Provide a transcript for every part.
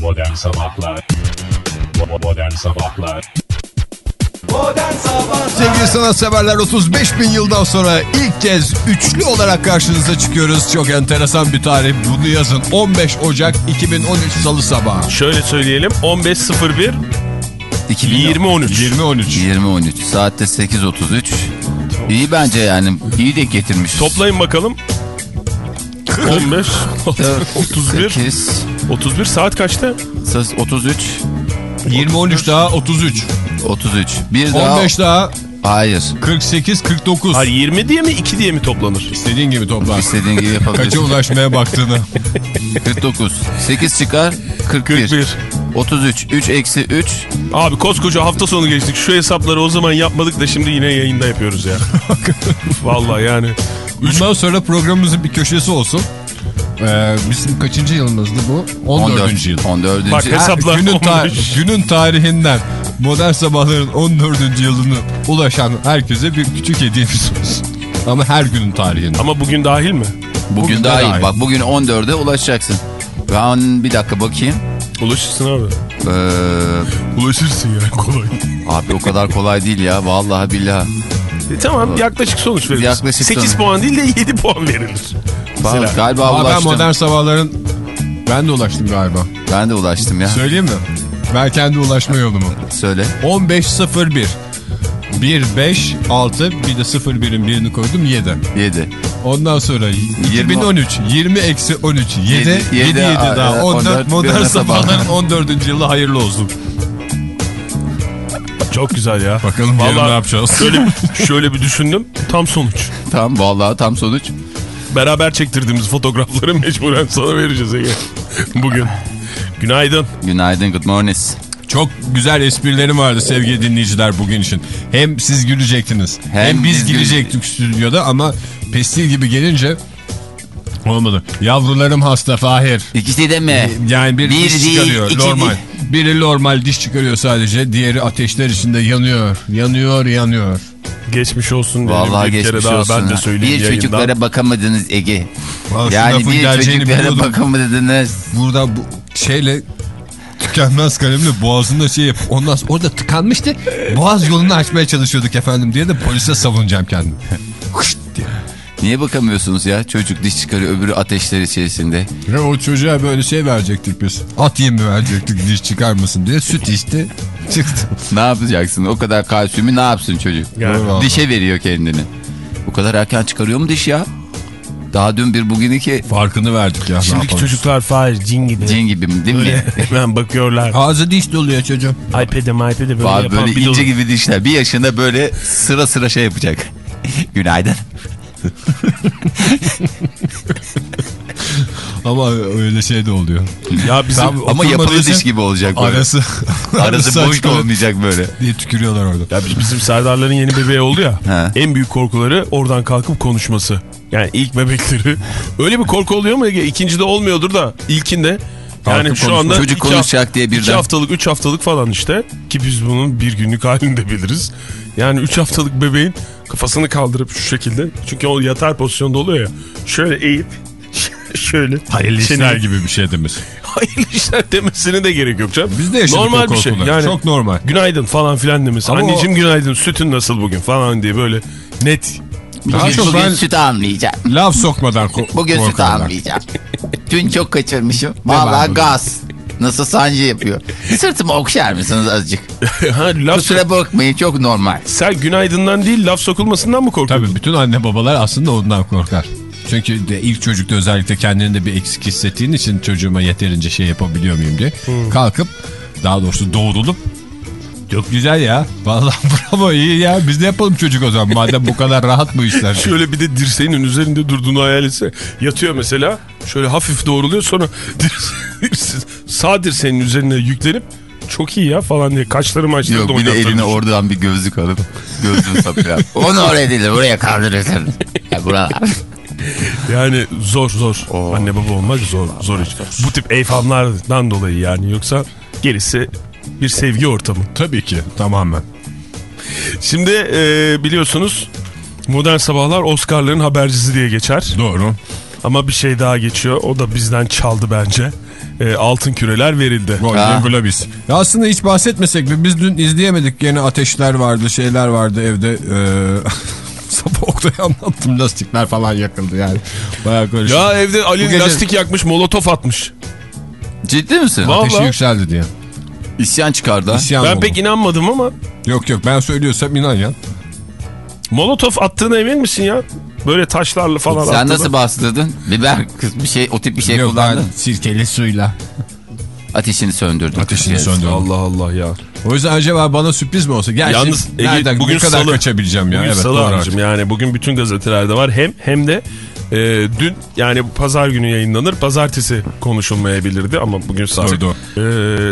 Modern Sabahlar Modern Sabahlar Sevgili sanatseverler 35 bin yıldan sonra ilk kez üçlü olarak karşınıza çıkıyoruz. Çok enteresan bir tarih. Bunu yazın. 15 Ocak 2013 Salı sabahı. Şöyle söyleyelim 15.01 2013. 2013. 20-13 saatte 8.33 İyi bence yani iyi de getirmiş. Toplayın bakalım. 15 31 8 31 saat kaçta? 33 20 13 daha 33. 33 bir daha 15 daha hayır 48 49. Hayır 20 diye mi 2 diye mi toplanır? İstediğin gibi topla. istediğin gibi Kaça yapabilirsin. ulaşmaya baktığını. 49 8 çıkar 41 41. 33 3 eksi 3 Abi koskoca hafta sonu geçtik. Şu hesapları o zaman yapmadık da şimdi yine yayında yapıyoruz ya. Vallahi yani. Bundan sonra programımızın bir köşesi olsun. Ee, bizim kaçıncı yılımızdı bu? 14. 14 yıl. 14. Bak, hesap- Hesaplar günün, ta- 15. günün tarihinden modern sabahların 14. yılını ulaşan herkese bir küçük hediyemiz olsun. Ama her günün tarihinde. Ama bugün dahil mi? Bugün bugün iyi. dahil. Bak bugün 14'e ulaşacaksın. Ben bir dakika bakayım. Ulaşırsın abi. Ee, Ulaşırsın yani kolay. abi o kadar kolay değil ya. Vallahi billahi. E, tamam yaklaşık sonuç verilir. Yaklaşık 8 sonuç. puan değil de 7 puan verilir. Mesela. galiba Aa, ben ulaştım. modern sabahların ben de ulaştım galiba. Ben de ulaştım ya. Söyleyeyim mi? Ben kendi ulaşma yolumu. Söyle. 15.01 1, 5, 6 bir de 01'in birini koydum 7. 7. Ondan sonra 2013 20 eksi 13 7 7 Yedi, 7, yedi, daha aa, 14 14, modern sabahların sabahlar. 14. yılı hayırlı olsun. Çok güzel ya. Bakalım yarın Vallahi ne yapacağız? Şöyle, şöyle bir düşündüm. Tam sonuç. Tam vallahi tam sonuç. Beraber çektirdiğimiz fotoğrafları mecburen sana vereceğiz Ege. Bugün. Günaydın. Günaydın good morning. Çok güzel esprilerim vardı sevgili dinleyiciler bugün için. Hem siz gülecektiniz hem, Hem biz biz gülecektik stüdyoda ama pestil gibi gelince olmadı. Yavrularım hasta Fahir. İkisi de mi? Yani bir, Bir diş değil, çıkarıyor normal. değil. Biri normal diş çıkarıyor sadece. Diğeri ateşler içinde yanıyor. Yanıyor yanıyor. Geçmiş olsun. diyelim Vallahi bir geçmiş kere daha olsun. ben de söyleyeyim bir yayından. çocuklara bakamadınız Ege. Vallahi şu Yani bir çocuklara biliyordum. bakamadınız. Burada bu şeyle tükenmez kalemle boğazında şey yap. Ondan sonra orada tıkanmıştı. Boğaz yolunu açmaya çalışıyorduk efendim diye de polise savunacağım kendimi. Hışt diye. Niye bakamıyorsunuz ya? Çocuk diş çıkarıyor öbürü ateşler içerisinde. Ve o çocuğa böyle şey verecektik biz. At yemi verecektik diş çıkarmasın diye. Süt içti. Çıktı. Ne yapacaksın? O kadar kalsiyumu ne yapsın çocuk? Yani. Dişe veriyor kendini. Bu kadar erken çıkarıyor mu diş ya? Daha dün bir bugün iki Farkını verdik ya. ne Şimdiki çocuklar faiz cin gibi. cin gibi mi değil mi? Böyle hemen bakıyorlar. Ağzı diş doluyor çocuğum. iPad'e iPad'e böyle Var yapan böyle bir ince dolu- gibi dişler. Bir yaşında böyle sıra sıra şey yapacak. Günaydın. Ama öyle şey de oluyor. Ya bizim Tam- Ama yapılı diş gibi olacak böyle. Arası, Arası, boş olmayacak böyle. diye tükürüyorlar orada. Ya biz- bizim Serdar'ların yeni bebeği oldu ya. En büyük korkuları oradan kalkıp konuşması. Yani ilk bebekleri. Öyle bir korku oluyor mu Ege? İkincide olmuyordur da ilkinde. Yani şu anda Çocuk konuşacak haf- diye birden. iki haftalık, üç haftalık falan işte. Ki biz bunun bir günlük halini de biliriz. Yani üç haftalık bebeğin kafasını kaldırıp şu şekilde. Çünkü o yatar pozisyonda oluyor ya. Şöyle eğip şöyle. Hayırlı çeneyi- işler gibi bir şey demiş. Hayırlı işler demesine de gerek yok canım. Biz de yaşadık Normal bir şey. Yani Çok normal. Günaydın falan filan demesi. Ama o- Anneciğim günaydın sütün nasıl bugün falan diye böyle net. Daha Bugün, çok bugün ben süt almayacağım. laf sokmadan Bugün süt korkarlar. almayacağım. Dün çok kaçırmışım. Vallahi gaz. Nasıl sancı yapıyor. Sırtımı okşar mısınız azıcık? ha, laf Kusura bakmayın çok normal. Sen günaydından değil laf sokulmasından mı korkuyorsun? Tabii bütün anne babalar aslında ondan korkar. Çünkü de ilk çocukta özellikle kendini bir eksik hissettiğin için çocuğuma yeterince şey yapabiliyor muyum diye. Kalkıp daha doğrusu doğrulup çok güzel ya. Vallahi bravo iyi ya. Biz de yapalım çocuk o zaman. Madem bu kadar rahat bu işler. Şöyle bir de dirseğinin üzerinde durduğunu hayal etse. Yatıyor mesela. Şöyle hafif doğruluyor sonra dirse- sağ dirseğinin üzerine yüklenip çok iyi ya falan diye kaşları maçları Yok da bir de eline oradan bir gözlük alıp gözlüğünü sapıyor. Onu oraya değil buraya kaldırırsın. Ya buralar. Yani zor zor. Anne baba olmak zor zor iş. Bu tip eyfamlardan dolayı yani yoksa gerisi bir sevgi ortamı. Tabii ki tamamen. Şimdi e, biliyorsunuz Modern Sabahlar Oscar'ların habercisi diye geçer. Doğru. Ama bir şey daha geçiyor. O da bizden çaldı bence. e, altın küreler verildi. Golden Globes. Ya aslında hiç bahsetmesek mi? Biz dün izleyemedik. Yine ateşler vardı, şeyler vardı evde. Ee, sabah Oktay'a anlattım. Lastikler falan yakıldı yani. Bayağı karışık. Ya evde Ali Bu gece- lastik yakmış, molotof atmış. Ciddi misin? Vallahi. Ateşi yükseldi diye. İsyan çıkardı. İsyan Ben oldu. pek inanmadım ama Yok yok ben söylüyorsam inan ya. molotof attığına emin misin ya? Böyle taşlarla falan Sen attığına. nasıl bastırdın? Biber kız bir şey o tip bir şey yok kullandın. ben sirkeli suyla. Ateşini söndürdün. Ateşini Kız. söndürdüm. Allah Allah ya. O yüzden acaba bana sürpriz mi olsa? Gerçi Yalnız Ege, nereden bugün bu kadar salı. kaçabileceğim ya? Bugün evet salı doğru. abicim yani bugün bütün gazetelerde var. Hem hem de e, dün yani pazar günü yayınlanır. Pazartesi konuşulmayabilirdi ama bugün. Doğru,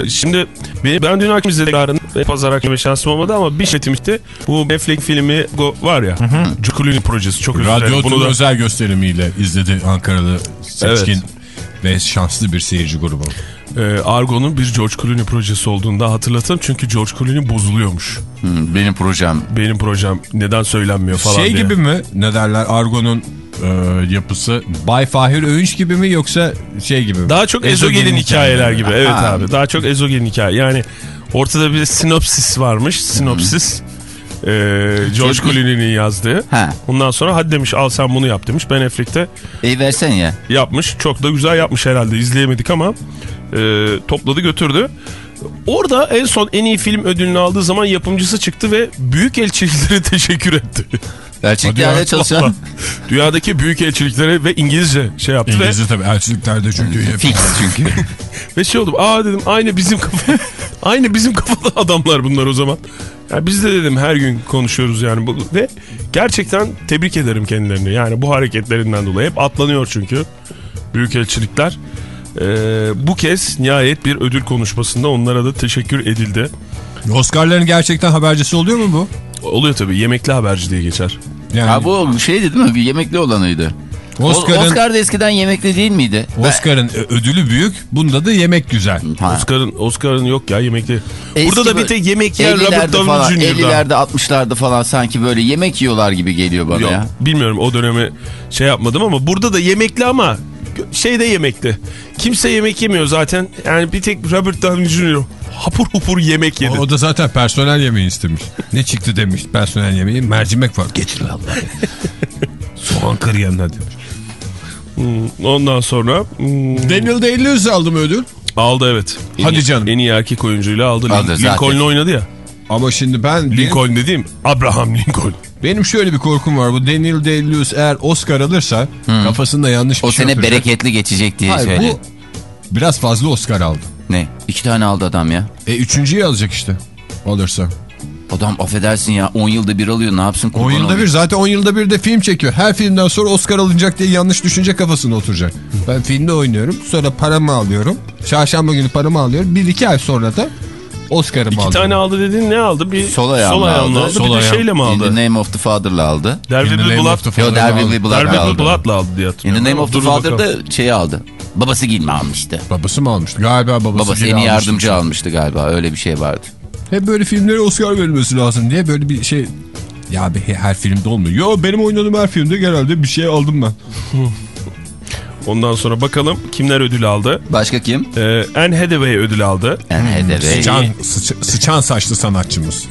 E, şimdi ben, dün akşam izledim yarın pazar akşamı şansım olmadı ama bir şetimizde bu Netflix filmi Go var ya. Cukulini projesi çok dilerim. Radyo Bunu da özel gösterimiyle izledi Ankaralı seçkin ve şanslı bir seyirci grubu. E, Argo'nun bir George Clooney projesi olduğunu da hatırlatalım. Çünkü George Clooney bozuluyormuş. Hı, benim projem. Benim projem neden söylenmiyor falan şey diye. gibi mi ne derler Argo'nun e, yapısı Bay Fahir Öğünç gibi mi yoksa şey gibi mi? Daha çok ezogelin, Ezogelin hikayeler gibi. Evet Ha. abi. Daha çok ezogelin hikaye. Yani ortada bir sinopsis varmış. Sinopsis. Ee, George Clooney'nin yazdığı. Ha. Ondan sonra hadi demiş al sen bunu yap demiş. Ben Affleck'te İyi versen ya. yapmış. Çok da güzel yapmış herhalde. İzleyemedik ama e, topladı götürdü. Orada en son en iyi film ödülünü aldığı zaman yapımcısı çıktı ve büyük elçiliklere teşekkür etti. Gerçek Hadi ya, yerde çalışan. Dünyadaki büyük elçiliklere ve İngilizce şey yaptı ve İngilizce tabii elçiliklerde çünkü hep- Fix çünkü. Ve şey oldum aa dedim aynı bizim kafa aynı bizim kafada adamlar bunlar o zaman. Ya biz de dedim her gün konuşuyoruz yani bu ve gerçekten tebrik ederim kendilerini. Yani bu hareketlerinden dolayı hep atlanıyor çünkü büyükelçilikler. Ee, bu kez nihayet bir ödül konuşmasında onlara da teşekkür edildi. Oscar'ların gerçekten habercisi oluyor mu bu? Oluyor tabii yemekli haberci diye geçer. Yani ha bu şeydi değil mi? Bir yemekli olanıydı. Oscar'ın Oscar... Da eskiden yemekli değil miydi? Oscar'ın ö- ödülü büyük. Bunda da yemek güzel. Oscar'ın Oscar'ın yok ya yemekli. Eski Burada da bir tek yemek yer Robert 50'lerde falan, Downey Jr.'da. 50'lerde 60'larda falan sanki böyle yemek yiyorlar gibi geliyor bana Yok, ya. bilmiyorum o dönemi şey yapmadım ama burada da yemekli ama şeyde yemekli. Kimse yemek yemiyor zaten. Yani bir tek Robert Downey Jr. hapur hupur yemek yedi. O, o da zaten personel yemeği istemiş. Ne çıktı demiş personel yemeği? Mercimek var. Getir vallahi. Soğan kır yanına demiş. Hmm, Ondan sonra hmm, Daniel Day-Lewis aldı mı ödül? aldı evet. En Hadi iyi- canım. En iyi erkek oyuncuyla aldı. Aldı zaten. Lincoln'la oynadı ya. Ama şimdi ben benim, Lincoln dediğim Abraham Lincoln. benim şöyle bir korkum var. Bu Daniel Day-Lewis eğer Oscar alırsa kafasında yanlış bir O şey sene oturacak. bereketli geçecek diye Hayır, söyle. bu biraz fazla Oscar aldı. Ne? İki tane aldı adam ya. E üçüncüyü alacak işte alırsa. Adam affedersin ya 10 yılda bir alıyor ne yapsın? 10 kurban yılda olayım. bir zaten 10 yılda bir de film çekiyor. Her filmden sonra Oscar alınacak diye yanlış düşünce kafasına oturacak. Ben filmde oynuyorum sonra paramı alıyorum. Çarşamba günü paramı alıyorum. Bir iki ay sonra da Oscar'ımı İki alıyorum. tane aldı dedin ne aldı? Bir Sol ayağımla ayağımla aldı. Bir Sol de ayağım. şeyle mi In aldı? the Name of the Father'la aldı. Derby In Name Blood. of the Yo Father'la Derby aldı. Derby Blood'la aldı. Blood'la aldı diye In hatırlıyorum. the Name of the. Father'da şeyi aldı. Babası giyinme almıştı. Babası mı almıştı? Galiba babası. Babası en iyi almıştı. yardımcı almıştı galiba öyle bir şey vardı. Hep böyle filmlere Oscar verilmesi lazım diye böyle bir şey... Ya be, her filmde olmuyor. Yo benim oynadığım her filmde genelde bir şey aldım ben. Ondan sonra bakalım kimler ödül aldı. Başka kim? Ee, Anne Hathaway ödül aldı. Anne Hathaway. Sıçan, sıç- sıçan saçlı sanatçımız.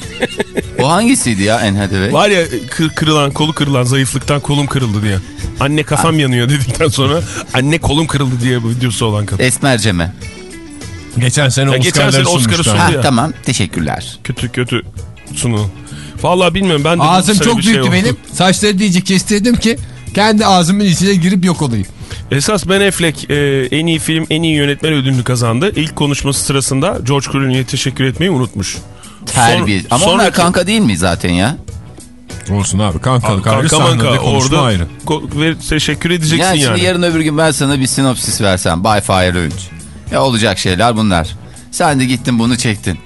O hangisiydi ya Anne Hathaway? Var ya kır- kırılan, kolu kırılan, zayıflıktan kolum kırıldı diye. Anne kafam yanıyor dedikten sonra anne kolum kırıldı diye bu videosu olan kadın. Geçen sene Ya geçen Oscar'ları sene Oscar'ı sunmuştu. sundu. Ha tamam teşekkürler. Kötü kötü sunu. Vallahi bilmiyorum ben de Ağzım çok şey büyüktü oldu. benim. Saçları diyecek kestirdim ki kendi ağzımın içine girip yok olayım. Esas Ben Affleck e, en iyi film, en iyi yönetmen ödülünü kazandı. İlk konuşması sırasında George Clooney'e teşekkür etmeyi unutmuş. Terbiye. Son- Ama onlar sonraki- kanka değil mi zaten ya? Olsun abi kanka kanka, Kanka sahnede manka orada ayrı. ko- ve teşekkür edeceksin Yani, yani. şimdi yarın öbür gün ben sana bir sinopsis versem. By Fire Öğünç. Ya olacak şeyler bunlar. Sen de gittin bunu çektin.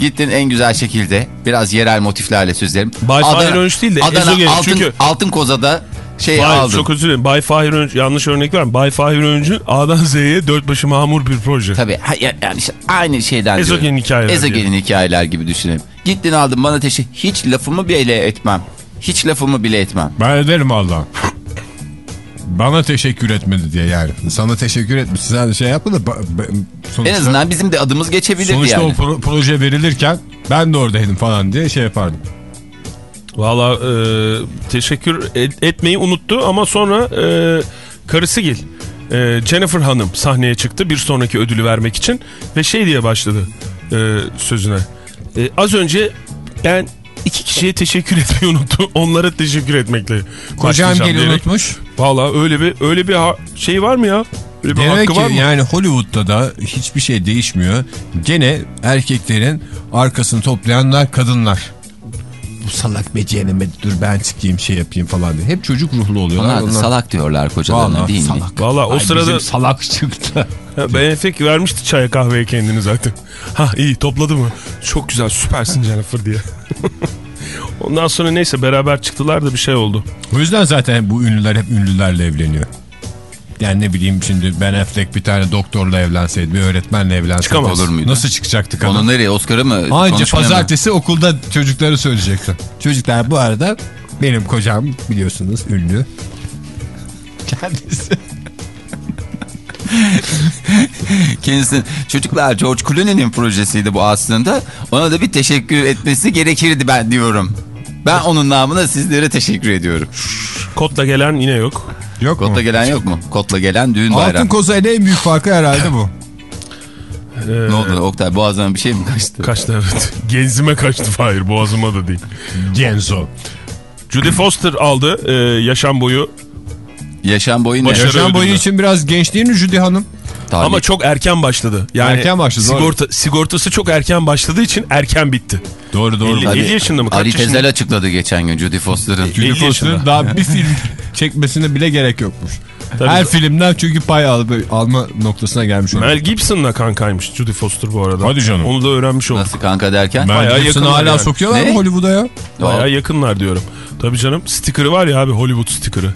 Gittin en güzel şekilde biraz yerel motiflerle sözlerim. By Fire Öğünç değil de Adana Ezogelin. altın, Çünkü- altın kozada şey Hayır, aldın. çok özür dilerim. Bay Fahir Öncü, yanlış örnek var mı? Bay Fahir Öncü A'dan Z'ye dört başı mamur bir proje. Tabii ha- yani işte aynı şeyden Ezogelin diyorum. hikayeler Ezogelin hikayeler gibi düşünelim. Gittin aldın bana teşekkür. Hiç lafımı bile etmem. Hiç lafımı bile etmem. Ben ederim valla. Bana teşekkür etmedi diye yani. Sana teşekkür etmiş. Sen de şey yapma da sonuçta, En azından bizim de adımız geçebilirdi sonuçta yani. o pro- proje verilirken ben de oradaydım falan diye şey yapardım. Valla e, teşekkür et- etmeyi unuttu ama sonra e, karısı Gil e, Jennifer Hanım sahneye çıktı bir sonraki ödülü vermek için ve şey diye başladı e, sözüne. E, az önce ben iki kişiye teşekkür etmeyi unuttum. Onlara teşekkür etmekle Kocam geri diyerek. unutmuş. Valla öyle bir öyle bir şey var mı ya? Öyle bir Demek hakkı ki var mı? yani Hollywood'da da hiçbir şey değişmiyor. Gene erkeklerin arkasını toplayanlar kadınlar. Bu salak beceremedi dur ben çıkayım şey yapayım falan diye. Hep çocuk ruhlu oluyorlar. Onlar da Onlar- salak diyorlar kocalarına Vallahi değil mi? salak. Valla o Ay, sırada bizim salak çıktı. Ha, Benefik vermişti çaya kahveye kendini zaten. Ha iyi topladı mı? Çok güzel süpersin Jennifer diye. Ondan sonra neyse beraber çıktılar da bir şey oldu. O yüzden zaten bu ünlüler hep ünlülerle evleniyor. Yani ne bileyim şimdi Ben Affleck bir tane doktorla evlenseydi, bir öğretmenle evlenseydi. Çıkamaz. Olur muydu? Nasıl çıkacaktı kadın? Onu nereye Oscar'a mı? Anca Konuşmaya mı? pazartesi okulda çocukları söyleyecekti. Çocuklar bu arada benim kocam biliyorsunuz ünlü. Kendisi. Kendisi çocuklar George Clooney'nin projesiydi bu aslında. Ona da bir teşekkür etmesi gerekirdi ben diyorum. Ben onun namına sizlere teşekkür ediyorum. Kotla gelen yine yok. Yok mu? Kotla gelen yok mu? Kotla gelen düğün Altın bayrağı. kozayla en büyük farkı herhalde bu. Ee, Ne oldu Oktay boğazına bir şey mi kaçtı? Kaçtı evet. Genzime kaçtı Fahir boğazıma da değil. Genzo. Judy Foster aldı e, yaşam boyu Yaşam boyu ne? Başarı Yaşam boyu ödülü. için biraz genç değil mi Judy Hanım? Tabii. ama çok erken başladı. Yani Erken başladı, doğru. Sigorta, sigortası çok erken başladığı için erken bitti. Doğru doğru. Elli- Tabii. 50 yaşında mı? Kaç Ali yaşında? Tezel açıkladı geçen gün Judy Foster'ın. Judy 50 Foster'ın daha bir film çekmesine bile gerek yokmuş. Tabii. Her filmden çünkü pay al, alma noktasına gelmiş olmuş. Mel Gibson'la kankaymış Judy Foster bu arada. Hadi canım. Onu da öğrenmiş olduk. Nasıl kanka derken? Mel Gibson'ı hala yani. sokuyorlar Ne? mı Hollywood'a ya? Bayağı yakınlar diyorum. Tabii canım sticker'ı var ya abi Hollywood sticker'ı.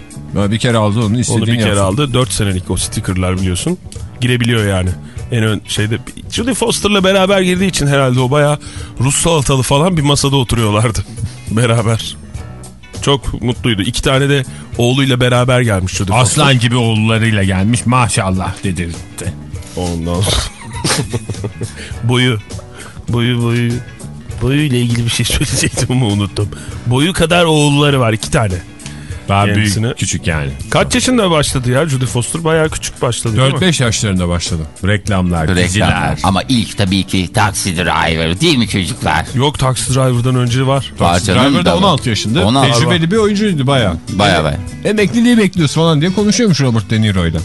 Bir kere aldı onu Onu istediğini bir kere yapsın. aldı. 4 senelik o sticker'lar biliyorsun. Girebiliyor yani. En ön şeyde. Judy Foster'la beraber girdiği için herhalde o bayağı Rus salatalı falan bir masada oturuyorlardı. beraber. Çok mutluydu. İki tane de oğluyla beraber gelmiş Judy Foster. Aslan gibi oğullarıyla gelmiş maşallah dedirtti. Ondan boyu. Boyu boyu. Boyu ile ilgili bir şey söyleyecektim ama unuttum. Boyu kadar oğulları var iki tane. Daha Kendisine- büyük küçük yani. Kaç yaşında başladı ya Judy Foster? Bayağı küçük başladı değil mi? 4-5 yaşlarında başladı. Reklamlar, Reklam. diziler. Ama ilk tabii ki Taxi Driver değil mi çocuklar? Yok Taxi Driver'dan önce var. Var canım, Driver da tabii. 16 yaşında. 16 Tecrübeli bir oyuncuydu baya. Baya baya. Emekliliği bekliyoruz falan diye konuşuyormuş Robert De Niro'yla.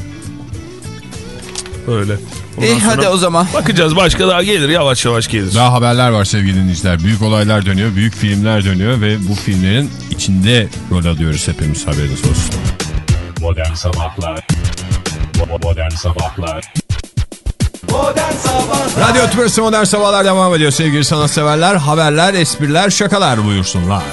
Öyle. Ondan sonra hadi o zaman. Bakacağız başka daha gelir yavaş yavaş gelir. Daha haberler var sevgili dinleyiciler. Büyük olaylar dönüyor, büyük filmler dönüyor ve bu filmlerin içinde rol alıyoruz hepimiz haberiniz olsun. Modern Sabahlar Modern Sabahlar Radyo Tümrüsü Modern Sabahlar devam ediyor sevgili sanatseverler. Haberler, espriler, şakalar buyursunlar.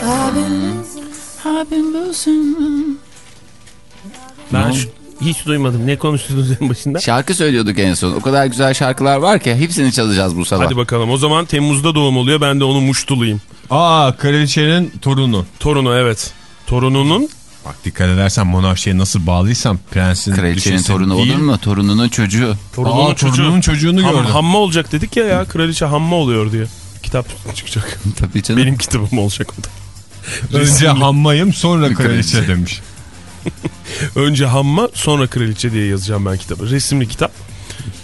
Ben şu- hiç duymadım. Ne konuştunuz en başında? Şarkı söylüyorduk en son. O kadar güzel şarkılar var ki hepsini çalacağız bu sabah. Hadi bakalım. O zaman Temmuz'da doğum oluyor. Ben de onun muştuluyum. Aa, kraliçenin torunu. Torunu evet. Torununun Bak dikkat edersen monarşiye nasıl bağlıysam prensin Kraliçenin torunu değil. olur mu? Torununun çocuğu. torununun Aa, çocuğu. torununun çocuğunu Ham- gördüm. hamma olacak dedik ya ya. Kraliçe hamma oluyor diye. Kitap çıkacak. Tabii canım. Benim kitabım olacak o da. Önce hammayım sonra kraliçe Kraliçe. demiş. Önce hamma sonra kraliçe diye yazacağım ben kitabı. Resimli kitap.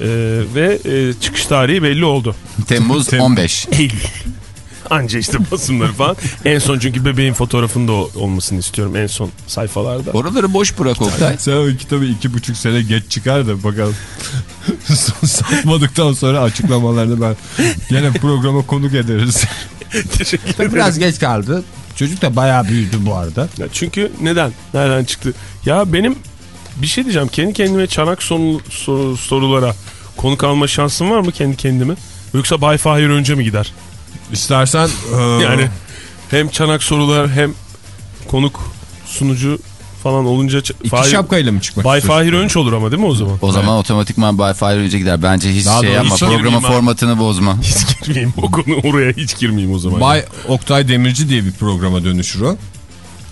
Ee, ve e, çıkış tarihi belli oldu. Temmuz Tem- 15. Eylül. Anca işte basımları falan. en son çünkü bebeğin fotoğrafında olmasını istiyorum en son sayfalarda. Oraları boş bırak Oktay. Sen o kitabı iki buçuk sene geç çıkar da bakalım. Satmadıktan sonra açıklamalarını ben gene programa konuk ederiz. Teşekkür ederim. Biraz geç kaldı. Çocuk da bayağı büyüdü bu arada. Ya çünkü neden? Nereden çıktı? Ya benim bir şey diyeceğim. Kendi kendime çanak sonu, sor- sorulara konuk alma şansım var mı kendi kendime? Yoksa Bay Fahir önce mi gider? İstersen e, Yani hem çanak sorular hem konuk sunucu falan olunca iki Fahir- şapkayla mı çıkmak Bay? Fahir Önç olur ama değil mi o zaman? O zaman otomatikman Bay Fire önce gider. Bence hiç Daha şey yapma. Programın formatını bozma. Hiç girmeyeyim o konu oraya hiç girmeyeyim o zaman. Bay Oktay Demirci diye bir programa dönüşür o.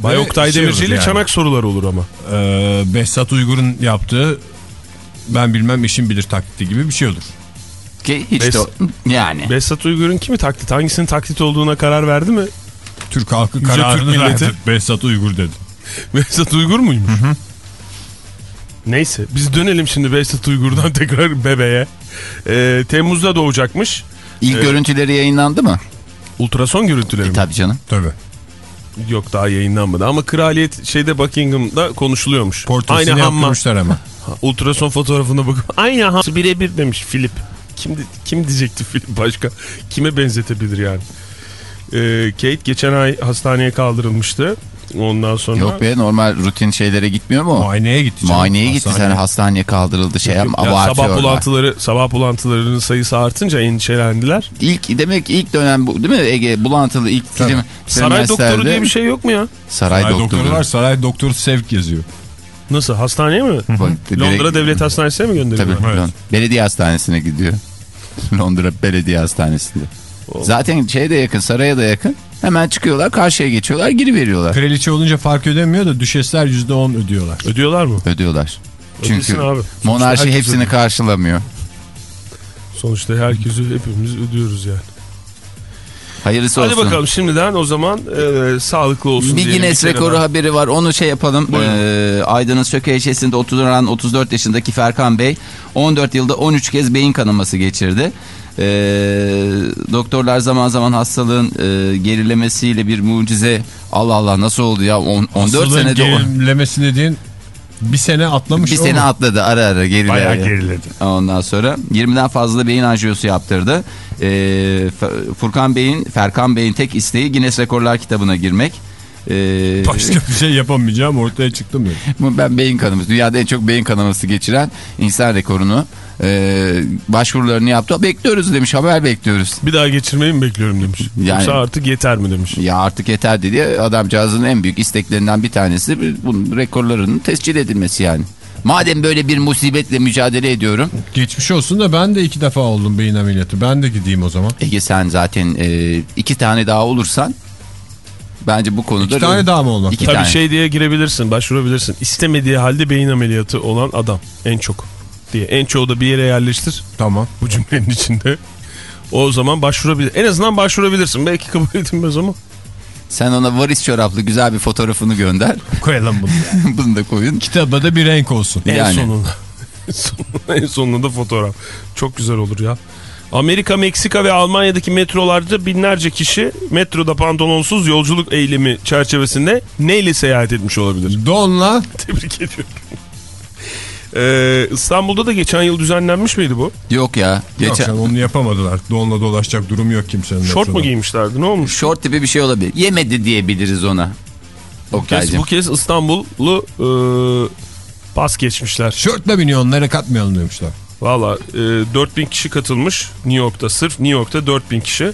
Bay Ve Oktay şey Demirci ile yani. çanak soruları olur ama. Ee, Behzat Uygur'un yaptığı ben bilmem işim bilir taklidi gibi bir şey olur. Ki hiç de Bes- yani. Behzat Uygur'un kimi taklit? Hangisinin taklit olduğuna karar verdi mi? Türk halkı Yüce kararını Türk milleti. verdi. Behzat Uygur dedi. Behzat Uygur muymuş? Neyse biz dönelim şimdi Behzat Uygur'dan tekrar bebeğe. Ee, Temmuz'da doğacakmış. İlk Evet. görüntüleri yayınlandı mı? Ultrason görüntüleri E, mi? tabii canım. Tabii. Yok daha yayınlanmadı ama kraliyet şeyde Buckingham'da konuşuluyormuş. Portresini Aynı yaptırmışlar hemen. Ultrason fotoğrafına bakıp aynı hamma birebir demiş Filip. Kim, kim diyecekti Filip başka? Kime benzetebilir yani? Ee, Kate geçen ay hastaneye kaldırılmıştı. Ondan sonra... Yok be normal rutin şeylere gitmiyor mu? Muayeneye gitti. canım. Muayeneye gitti Hastaneye. sen hastaneye kaldırıldı şey yapma Ya sabah bulantıları sabah bulantılarının sayısı artınca endişelendiler. İlk demek ilk dönem bu değil mi Ege bulantılı ilk Tabii. film Saray doktoru diye bir şey yok mu ya? Saray, Saray doktoru. doktoru var. Saray doktoru sevk yazıyor. Nasıl hastaneye mi? Londra Devlet Hastanesi'ne mi Tabii, gönderiyorlar? Evet. Belediye hastanesine gidiyor. Londra Belediye Hastanesi'nde. Zaten şeye de yakın, saraya da yakın. Hemen çıkıyorlar, karşıya geçiyorlar, geri veriyorlar. Kraliçe olunca fark ödemiyor da düşesler %10 ödüyorlar. Ödüyorlar mı? Ödüyorlar. Çünkü Ödesin abi. monarşi hepsini herkes karşılamıyor. Sonuçta herkesi hepimiz ödüyoruz yani. Hayırlısı Hadi olsun. bakalım şimdiden o zaman e, sağlıklı olsun Bir. Guinness rekoru haberi var. Onu şey yapalım. Buyurun. Ee, Aydın'ın Söke ilçesinde oturan 34 yaşındaki Ferkan Bey 14 yılda 13 kez beyin kanaması geçirdi. Ee, doktorlar zaman zaman hastalığın e, gerilemesiyle bir mucize Allah Allah nasıl oldu ya On- 14 Hastalığın senede o- gerilemesi dediğin bir sene atlamış bir sene mu? atladı ara ara geriledi. Bayağı geriledi. Ondan sonra 20'den fazla beyin anjiyosu yaptırdı. Ee, Furkan Bey'in, Ferkan Bey'in tek isteği Guinness Rekorlar kitabına girmek. Ee, Başka bir şey yapamayacağım ortaya çıktı mı? Bu Ben beyin kanaması, dünyada en çok beyin kanaması geçiren insan rekorunu e, başvurularını yaptı. Bekliyoruz demiş, haber bekliyoruz. Bir daha geçirmeyi mi bekliyorum demiş. Yani- Yoksa artık yeter mi demiş. Ya artık yeter dedi. Adamcağızın en büyük isteklerinden bir tanesi bunun rekorlarının tescil edilmesi yani. Madem böyle bir musibetle mücadele ediyorum. Geçmiş olsun da ben de iki defa oldum beyin ameliyatı. Ben de gideyim o zaman. Ege sen zaten e, iki tane daha olursan bence bu konuda... İki tane daha mı olmak? İki Tabii tane. şey diye girebilirsin, başvurabilirsin. İstemediği halde beyin ameliyatı olan adam en çok diye. En çoğu da bir yere yerleştir Tamam. bu cümlenin içinde. O zaman başvurabilir. En azından başvurabilirsin. Belki kabul edilmez ama. Sen ona varis çoraplı güzel bir fotoğrafını gönder. Koyalım bunu. Bunu da koyun. Kitaba da bir renk olsun. En Yani. sonunda. En sonunda- en sonunda fotoğraf. Çok güzel olur ya. Amerika, Meksika ve Almanya'daki metrolarda binlerce kişi metroda pantolonsuz yolculuk eylemi çerçevesinde neyle seyahat etmiş olabilir? Donla Tebrik ediyorum. Ee, İstanbul'da da geçen yıl düzenlenmiş miydi bu? Yok ya. Yok Geçen... canım, onu yapamadılar. Donla dolaşacak durum yok kimsenin. Şort mu giymişlerdi? Ne olmuş? Şort tipi bir şey olabilir. Yemedi diyebiliriz ona. Bu kez, bu kez İstanbullu e, pas geçmişler. Şortla biniyor onları katmayalım demişler. Valla e, 4000 kişi katılmış New York'ta. Sırf New York'ta 4000 kişi.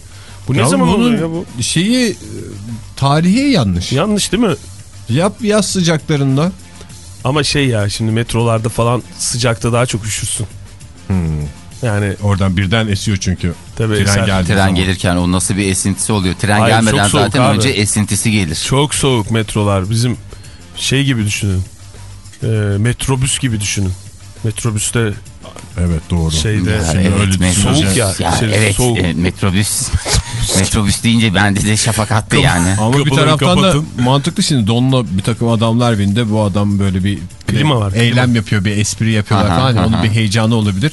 Bu ne Ya zaman bunun oluyor ya bu? Şeyi e, tarihi yanlış. Yanlış değil mi? Yap yaz sıcaklarında. Ama şey ya şimdi metrolarda falan sıcakta daha çok üşürsün. Yani Oradan birden esiyor çünkü. Tabii Tren eser. geldi. Tren gelirken o nasıl bir esintisi oluyor. Tren Hayır, gelmeden zaten abi. önce esintisi gelir. çok soğuk metrolar. Bizim şey gibi düşünün. E, metrobüs gibi düşünün. Metrobüste Evet doğru. şeyde Ya, Şimdi evet, öyle metrobüs. soğuk ya. Ya, İçerisi evet soğuk. e, metrobüs. metrobüs deyince bende de şafak attı yani. Ama bir Kapıları taraftan kapatın. da mantıklı şimdi donla bir takım adamlar bindi. Bu adam böyle bir Klima var, eylem klima. yapıyor, bir espri yapıyorlar Aha, falan. Onun aha. bir heyecanı olabilir.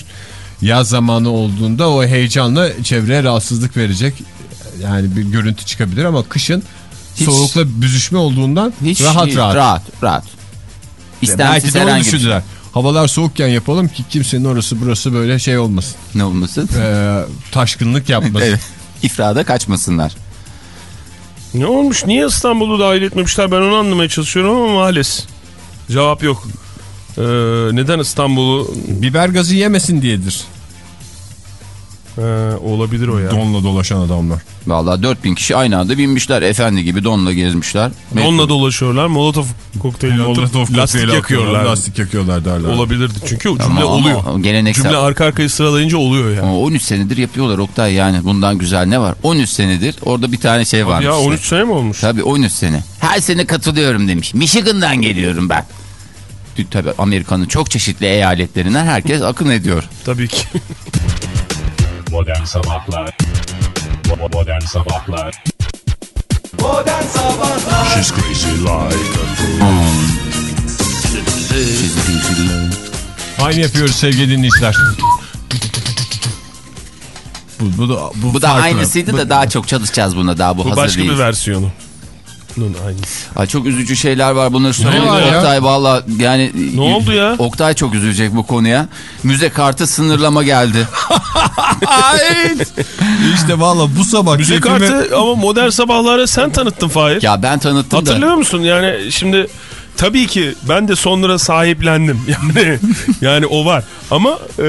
Yaz zamanı olduğunda o heyecanla çevreye rahatsızlık verecek. Yani bir görüntü çıkabilir ama kışın Hiç- soğukla büzüşme olduğundan Hiç rahat rahat. Rahat rahat. Belki İstemsiz de onu herhangi bir şey. Havalar soğukken yapalım ki kimsenin orası burası böyle şey olmasın. Ne olmasın? Ee, taşkınlık yapmasın. evet. İfrada kaçmasınlar. Ne olmuş? Niye İstanbul'u dahil etmemişler? Ben onu anlamaya çalışıyorum ama maalesef. Cevap yok. Ee, neden İstanbul'u... Biber gazı yemesin diyedir. Ee, olabilir o ya. Donla dolaşan adamlar. Vallahi 4000 kişi aynı anda binmişler. Efendi gibi donla gezmişler. Onunla dolaşıyorlar. Molotov kokteyli atıp Molotov lastik kokteyli yakıyorlar. Lastik yakıyorlar derler. Olabilirdi. Çünkü o cümle Ama- ama oluyor. geleneksel. Cümle arka arkaya sıralayınca oluyor ya. Ama 13 senedir yapıyorlar Oktay yani bundan güzel ne var? 13 senedir orada bir tane şey varmış. Ya işte. 13 sene mi olmuş? Tabii 13 sene. Her sene katılıyorum demiş. Michigan'dan geliyorum ben. Tabii Amerika'nın çok çeşitli eyaletlerinden herkes akın ediyor. Tabii ki. Modern Sabahlar Bo- Modern Sabahlar She's crazy like a Aynı yapıyoruz sevgili dinleyiciler. Bu, bu da, bu Bu da farklı. aynısıydı da daha çok çalışacağız buna daha bu, Bu hazır başka değil. bir versiyonu. Bunun aynısı. Ay çok üzücü şeyler var bunları ya? Oktay valla yani. Ne oldu ya? Oktay çok üzülecek bu konuya. Müze kartı sınırlama geldi. Ay! işte valla bu sabah Müze keyfimi- kartı ama modern sabahlara sen tanıttın Fahir. ya ben tanıttım da. Hatırlıyor musun? Yani şimdi tabii ki ben de sonra sahiplendim. Yani yani o var. Ama e,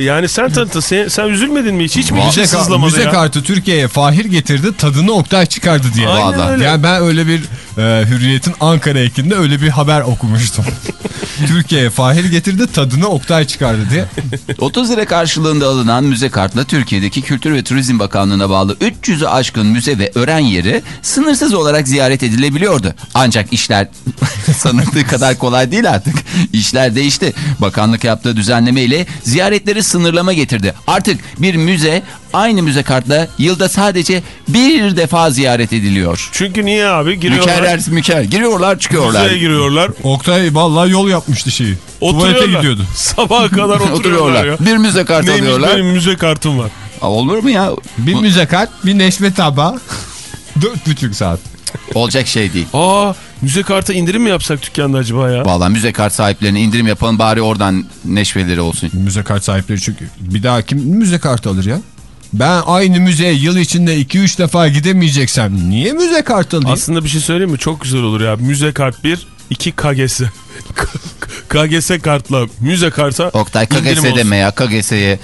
yani sen tanıttın. Sen, sen üzülmedin mi hiç? Hiç mi Müze, sızlamadı müze ya? kartı Türkiye'ye Fahir getirdi tadını Oktay çıkardı diye. Aynen Vallahi. öyle. Yani ben öyle bir e, Hürriyet'in Ankara ekinde öyle bir haber okumuştum. Türkiye'ye Fahir getirdi tadını Oktay çıkardı diye. 30 lira karşılığında alınan müze kartla Türkiye'deki Kültür ve Turizm Bakanlığı'na bağlı 300'ü aşkın müze ve öğren yeri sınırsız olarak ziyaret edilebiliyordu. Ancak işler sanıldığı kadar kolay değil artık. İşler değişti. Bakanlık yaptığı düzenleme ile ziyaretleri sınırlama getirdi. Artık bir müze aynı müze kartla yılda sadece bir defa ziyaret ediliyor. Çünkü niye abi? Giriyorlar. Mükerrer müker. Giriyorlar çıkıyorlar. Müzeye giriyorlar. Oktay vallahi yol yapmıştı şeyi. Tuvalete Oturuyorlar. gidiyordu. Sabaha kadar oturuyorlar, Oturuyorlar. ya. Bir müze kart Neymiş alıyorlar. benim müze kartım var. Aa, Olur mu ya? Bir Bu- müze kart, bir neşve tabağı. Dört buçuk saat. Olacak şey değil. Aa müze kartı indirim mi yapsak dükkanda acaba ya? Vallahi müze kart sahiplerine indirim yapalım bari oradan neşveleri olsun. Müze kart sahipleri çünkü bir daha kim müze kartı alır ya? Ben aynı müzeye yıl içinde 2-3 defa gidemeyeceksem niye müze kartı alayım? Aslında bir şey söyleyeyim mi? Çok güzel olur ya. Müze kart 1, 2 KGS. KGS kartla müze karta Oktay KGS deme ya KGS'ye.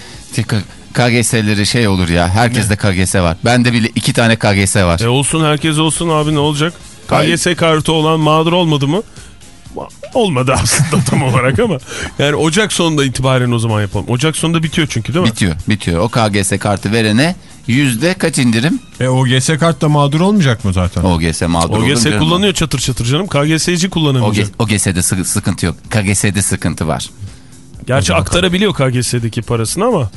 KGS'leri şey olur ya herkeste KGS var. Bende bile iki tane KGS var. E olsun herkes olsun abi ne olacak? KGS kartı olan mağdur olmadı mı? Olmadı aslında tam olarak ama. Yani Ocak sonunda itibaren o zaman yapalım. Ocak sonunda bitiyor çünkü değil mi? Bitiyor bitiyor. O KGS kartı verene yüzde kaç indirim? E OGS kart da mağdur olmayacak mı zaten? OGS mağdur olur OGS canım. kullanıyor çatır çatır canım. KGS'ci kullanamayacak. OGS, OGS'de sıkı- sıkıntı yok. KGS'de sıkıntı var. Gerçi aktarabiliyor KGS'deki parasını ama.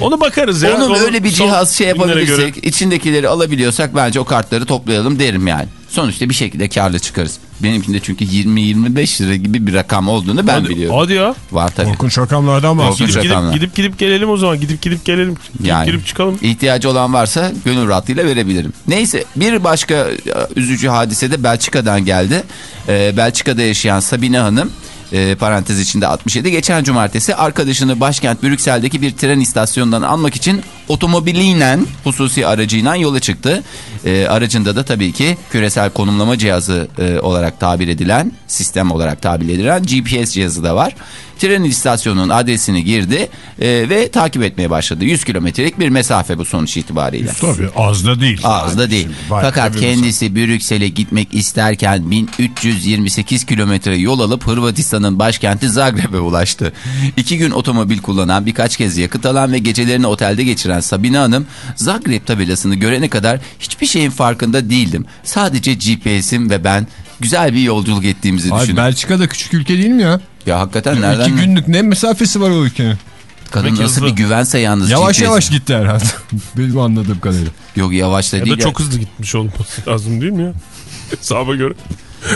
Onu bakarız ya. Onun Onu öyle bir cihaz şey yapabilirsek, içindekileri alabiliyorsak bence o kartları toplayalım derim yani. Sonuçta bir şekilde karlı çıkarız. Benimkinde çünkü 20-25 lira gibi bir rakam olduğunu ben Hadi, biliyorum. hadi ya. Var tabii. Korkunç rakamlardan Korkunç bahsediyor. Gidip, rakamlar. gidip gidip gelelim o zaman. Gidip gidip gelelim. Gidip Yani. girip çıkalım. İhtiyacı olan varsa gönül rahatlığıyla verebilirim. Neyse bir başka e, üzücü hadise de Belçika'dan geldi. Ee, Belçika'da yaşayan Sabine Hanım e, parantez içinde 67 geçen cumartesi arkadaşını başkent Brüksel'deki bir tren istasyonundan almak için otomobiliyle hususi aracıyla yola çıktı. E, aracında da tabii ki küresel konumlama cihazı e, olarak tabir edilen sistem olarak tabir edilen GPS cihazı da var. Tren istasyonunun adresini girdi e, ve takip etmeye başladı. 100 kilometrelik bir mesafe bu sonuç itibariyle. Tabii az da değil. Az da değil. Şimdi Fakat kendisi Brüksel'e gitmek isterken 1328 kilometre yol alıp Hırvatistan'ın başkenti Zagreb'e ulaştı. İki gün otomobil kullanan, birkaç kez yakıt alan ve gecelerini otelde geçiren Sabine Hanım, Zagreb tabelasını görene kadar hiçbir şeyin farkında değildim. Sadece GPS'im ve ben güzel bir yolculuk ettiğimizi Abi düşündüm. Belçika da küçük ülke değil mi ya? Ya hakikaten nereden? İki günlük ne mesafesi var o ülkenin? Kadın Demek nasıl hızlı. bir güvense yalnız Yavaş GPS. yavaş gitti herhalde. Benim anladığım kadarıyla. Yok yavaş da Ya değil. da çok hızlı gitmiş olması lazım değil mi ya? Hesaba göre.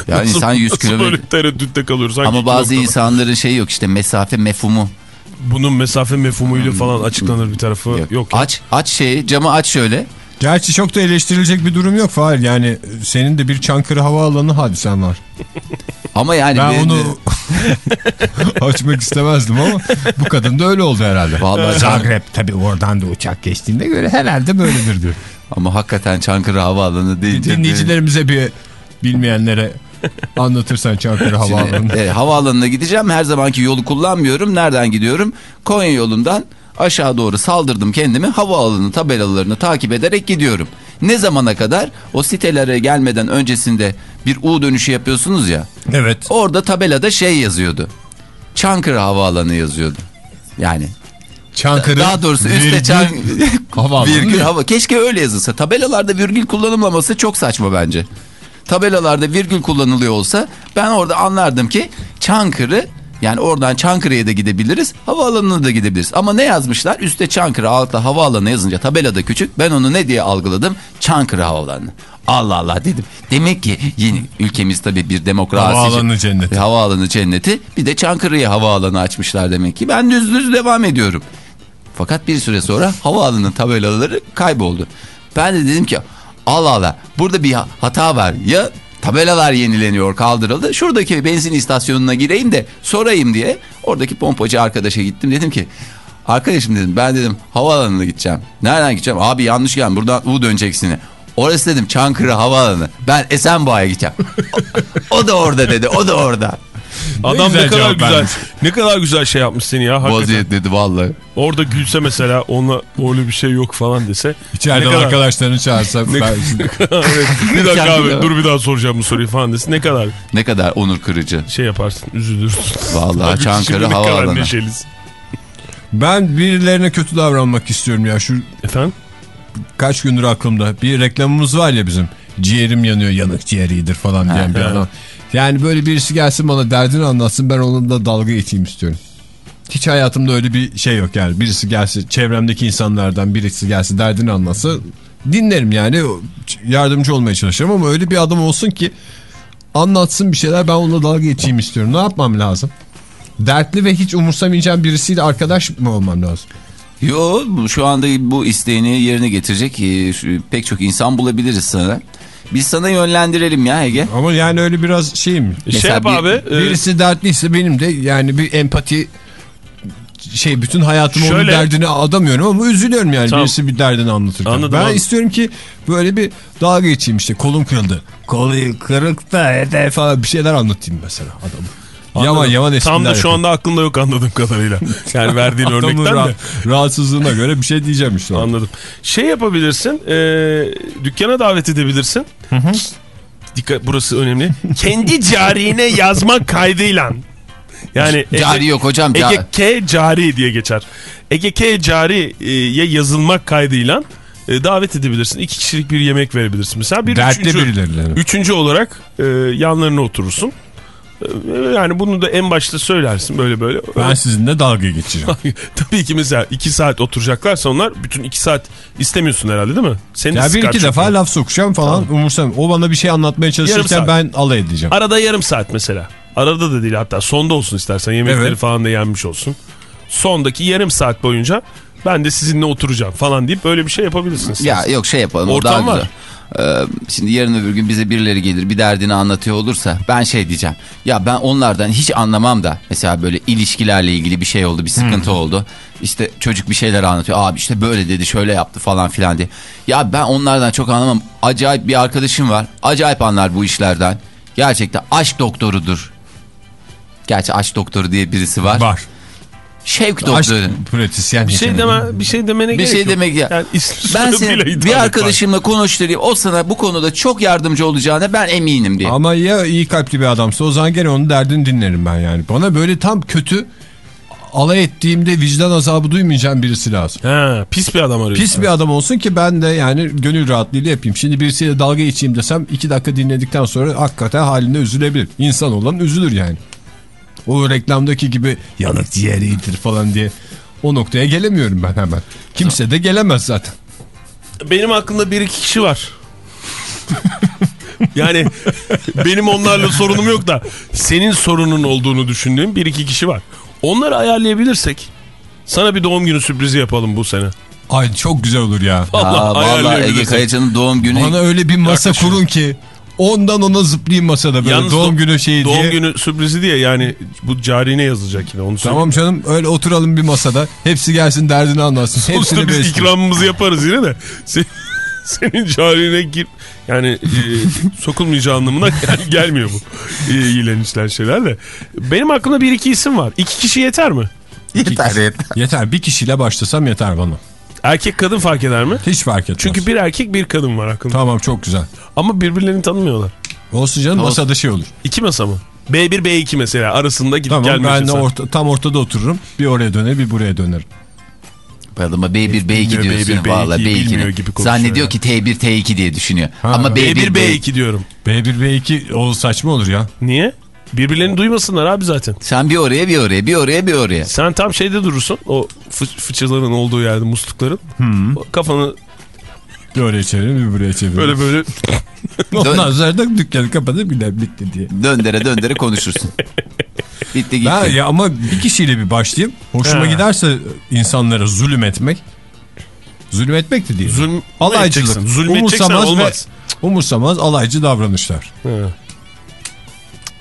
Ya Nasıl- insan 100 nasıl kilometre. böyle tereddütte kalıyoruz. Ama bazı noktada? insanların şey yok işte mesafe mefhumu. Bunun mesafe mefhumuyla falan açıklanır bir tarafı yok. Yok. ya. Aç aç şeyi camı aç şöyle. Gerçi çok da eleştirilecek bir durum yok Fahir. Yani senin de bir Çankırı Havaalanı hadisen var. Ama yani Ben benim de- onu açmak istemezdim ama bu kadın da öyle oldu herhalde. Vallahi Zagreb tabii oradan da uçak geçtiğinde göre herhalde böyledir diyor. ama hakikaten Çankırı Havaalanı deyince Dinleyicilerimize bir bilmeyenlere anlatırsan Çankırı Havaalanı. Şimdi, e, havaalanına gideceğim. Her zamanki yolu kullanmıyorum. Nereden gidiyorum? Konya yolundan Aşağı doğru saldırdım kendimi havaalanı tabelalarını takip ederek gidiyorum. Ne zamana kadar? O sitelere gelmeden öncesinde bir U dönüşü yapıyorsunuz ya. Evet. Orada tabelada şey yazıyordu. Çankırı Havaalanı yazıyordu. Yani Çankırı. daha doğrusu üstte çan... virgül hava. Keşke öyle yazılsa. Tabelalarda virgül kullanılmaması çok saçma bence. Tabelalarda virgül kullanılıyor olsa ben orada anlardım ki Çankırı yani oradan Çankırı'ya da gidebiliriz, havaalanına da gidebiliriz. Ama ne yazmışlar? Üste Çankırı, altta havaalanı yazınca tabelada küçük. Ben onu ne diye algıladım? Çankırı Havaalanı. Allah Allah dedim. Demek ki yeni ülkemiz tabii bir demokrasi. Havaalanı cenneti. Havaalanı cenneti. Bir de Çankırı'ya havaalanı açmışlar demek ki. Ben düz düz devam ediyorum. Fakat bir süre sonra havaalanının tabelaları kayboldu. Ben de dedim ki Allah Allah burada bir hata var. Ya tabelalar yenileniyor kaldırıldı. Şuradaki benzin istasyonuna gireyim de sorayım diye oradaki pompacı arkadaşa gittim. Dedim ki arkadaşım dedim ben dedim havaalanına gideceğim. Nereden gideceğim? Abi yanlış geldim buradan U döneceksin. Orası dedim Çankırı Havaalanı. Ben Esenboğa'ya gideceğim. o da orada dedi. O da orada. Adam güzel ne kadar güzel. vermiş. Ne kadar güzel şey yapmış seni ya. hakikaten. Vaziyet dedi vallahi. Orada gülse mesela ona öyle bir şey yok falan dese. İçeriden ne kadar- arkadaşlarını çağırsa ben evet, bir dakika abi dur bir daha soracağım bu soruyu falan desin. Ne kadar Ne kadar onur kırıcı. şey yaparsın üzülürsün. Vallahi Çankırı ne Havaalanı. ben birilerine kötü davranmak istiyorum ya. Şu Efendim? kaç gündür aklımda. Bir reklamımız var ya bizim. Ciğerim yanıyor yanık ciğer iyidir falan diyen bir adam. Yani böyle birisi gelsin bana derdini anlatsın ben onunla dalga geçeyim istiyorum. Hiç hayatımda öyle bir şey yok yani. Birisi gelsin çevremdeki insanlardan birisi gelsin derdini anlatsa dinlerim yani. Yardımcı olmaya çalışırım ama öyle bir adam olsun ki anlatsın bir şeyler ben onunla dalga geçeyim istiyorum. Ne yapmam lazım? Dertli ve hiç umursamayacağım birisiyle arkadaş mı olmam lazım? Yo şu anda bu isteğini yerine getirecek e, pek çok insan bulabiliriz sana. Biz sana yönlendirelim ya Ege. Ama yani öyle biraz şey mi? şey Mesela yap bir- abi. e, Birisi dertliyse benim de yani bir empati şey bütün hayatımı onun Şöyle- derdini adamıyorum ama üzülüyorum yani Tamam. birisi bir derdini anlatırken. Anladım, ben anladım. istiyorum ki böyle bir dalga geçeyim işte kolum kırıldı. Kolu kırık da ede falan bir şeyler anlatayım mesela adamı. Yaman yaman espriler Tam da şu anda aklında yok anladığım kadarıyla. Yani verdiğin örnekten ra- de. rahatsızlığına göre bir şey diyeceğim işte. Anladım. Şey yapabilirsin. E, dükkana davet edebilirsin. Dikkat burası önemli. Kendi carine yazmak kaydıyla. Yani Cari yok hocam. ca- Ege K cari diye geçer. Ege K cariye yazılmak kaydıyla e, davet edebilirsin. İki kişilik bir yemek verebilirsin. Mesela bir Dertli üçüncü, birilerine. üçüncü olarak e, yanlarına oturursun. E, yani bunu da en başta söylersin böyle böyle. Ben sizinle dalga geçeceğim. Tabii ki mesela iki saat oturacaklarsa onlar bütün iki saat istemiyorsun herhalde değil mi? Seni ya bir iki defa laf sokacağım falan umursam. O bana bir şey anlatmaya çalışırken ben alay edeceğim. Arada yarım saat mesela. Arada da değil hatta sonda olsun istersen yemekleri Evet. falan da yenmiş olsun. Sondaki yarım saat boyunca ben de sizinle oturacağım falan deyip böyle bir şey yapabilirsiniz. Ya yok şey yapalım. Ortam daha var. güzel. Ee, şimdi yarın öbür gün bize birileri gelir bir derdini anlatıyor olursa ben şey diyeceğim. Ya ben onlardan hiç anlamam da mesela böyle ilişkilerle ilgili bir şey oldu bir sıkıntı oldu. İşte çocuk bir şeyler anlatıyor. Abi işte böyle dedi şöyle yaptı falan filan diye. Ya ben onlardan çok anlamam. Acayip bir arkadaşım var. Acayip anlar bu işlerden. Gerçekten aşk doktorudur. Gerçi aşk doktoru diye birisi var. Var. Şevk Aşk doktoru. pratisyen Bir şey deme bir şey demene Bir gerek şey yok. demek ya. Yani Ben soyadıyla seni hitap bir arkadaşımla konuşturayım. O sana bu konuda çok yardımcı olacağına ben eminim diye. Ama ya iyi kalpli bir adamsa o zaman gene onun derdini dinlerim ben yani. Bana böyle tam kötü alay ettiğimde vicdan azabı duymayacağım birisi lazım. Ha, pis bir adam arıyorsun. Pis bir adam olsun ki ben de yani gönül rahatlığıyla yapayım. Şimdi birisiyle dalga geçeyim desem iki dakika dinledikten sonra hakikaten haline üzülebilir. İnsan olan üzülür yani. O reklamdaki gibi yanık ciğer iyidir falan diye o noktaya gelemiyorum ben hemen. Kimse de gelemez zaten. Benim aklımda bir iki kişi var. yani benim onlarla sorunum yok da senin sorunun olduğunu düşündüğüm bir iki kişi var. Onları ayarlayabilirsek sana bir doğum günü sürprizi yapalım bu sene. Ay çok güzel olur ya. Aa, Allah vallahi Ege. Kayacan'ın doğum günü. Bana öyle bir masa Yaklaşık. kurun ki ondan ona zıplayayım masada böyle Yalnız doğum do- günü şeyi Doğum diye. günü sürprizi diye yani bu carine yazılacak yine onu Tamam canım öyle oturalım bir masada. Hepsi gelsin derdini anlatsın. söyleyeyim. Hepsini Sonuçta biz besleyin. ikramımızı yaparız yine de. Sen- senin carine gir yani e, sokulmayacağı anlamına gel- gelmiyor bu e, iyilen işler şeyler de. Benim aklımda bir iki isim var. İki kişi yeter mi? Yeter yeter. Yeter bir kişiyle başlasam yeter bana. Erkek kadın fark eder mi? Hiç fark etmez. Çünkü bir erkek bir kadın var aklımda. Tamam çok güzel. Ama birbirlerini tanımıyorlar. Olsun canım Olsun. masada şey olur. İki masa mı? B1 B2 mesela arasında gidip Tamam gelmeyecek. ben de sen. orta, tam ortada otururum. Bir oraya döner bir buraya dönerim. Adama B1 B2 Bilmiyor, diyorsun. B1, Valla B2 bilmiyor B2'ni. gibi konuşuyor Zannediyor ya. ki T1 T2 diye düşünüyor. Ama B1 B1 B2. B2 diyorum. B1 B2 o saçma olur ya. Niye? Birbirlerini duymasınlar abi zaten. Sen bir oraya bir oraya bir oraya bir oraya. Sen tam şeyde durursun. O fı- fıçıların olduğu yerde muslukların. O Kafanı Bir oraya çevirin bir buraya çevirin. böyle böyle Ondan sonra da dükkanı kapatıp gider bitti diye. Döndere döndere konuşursun. Bitti gitti. Ben ya ama bir kişiyle bir başlayayım. Hoşuma He. giderse insanlara zulüm etmek. Zulüm etmek de değil. zulm Alaycılık. Zulmedeceksen Umursamaz olmaz. Ve umursamaz alaycı davranışlar. He.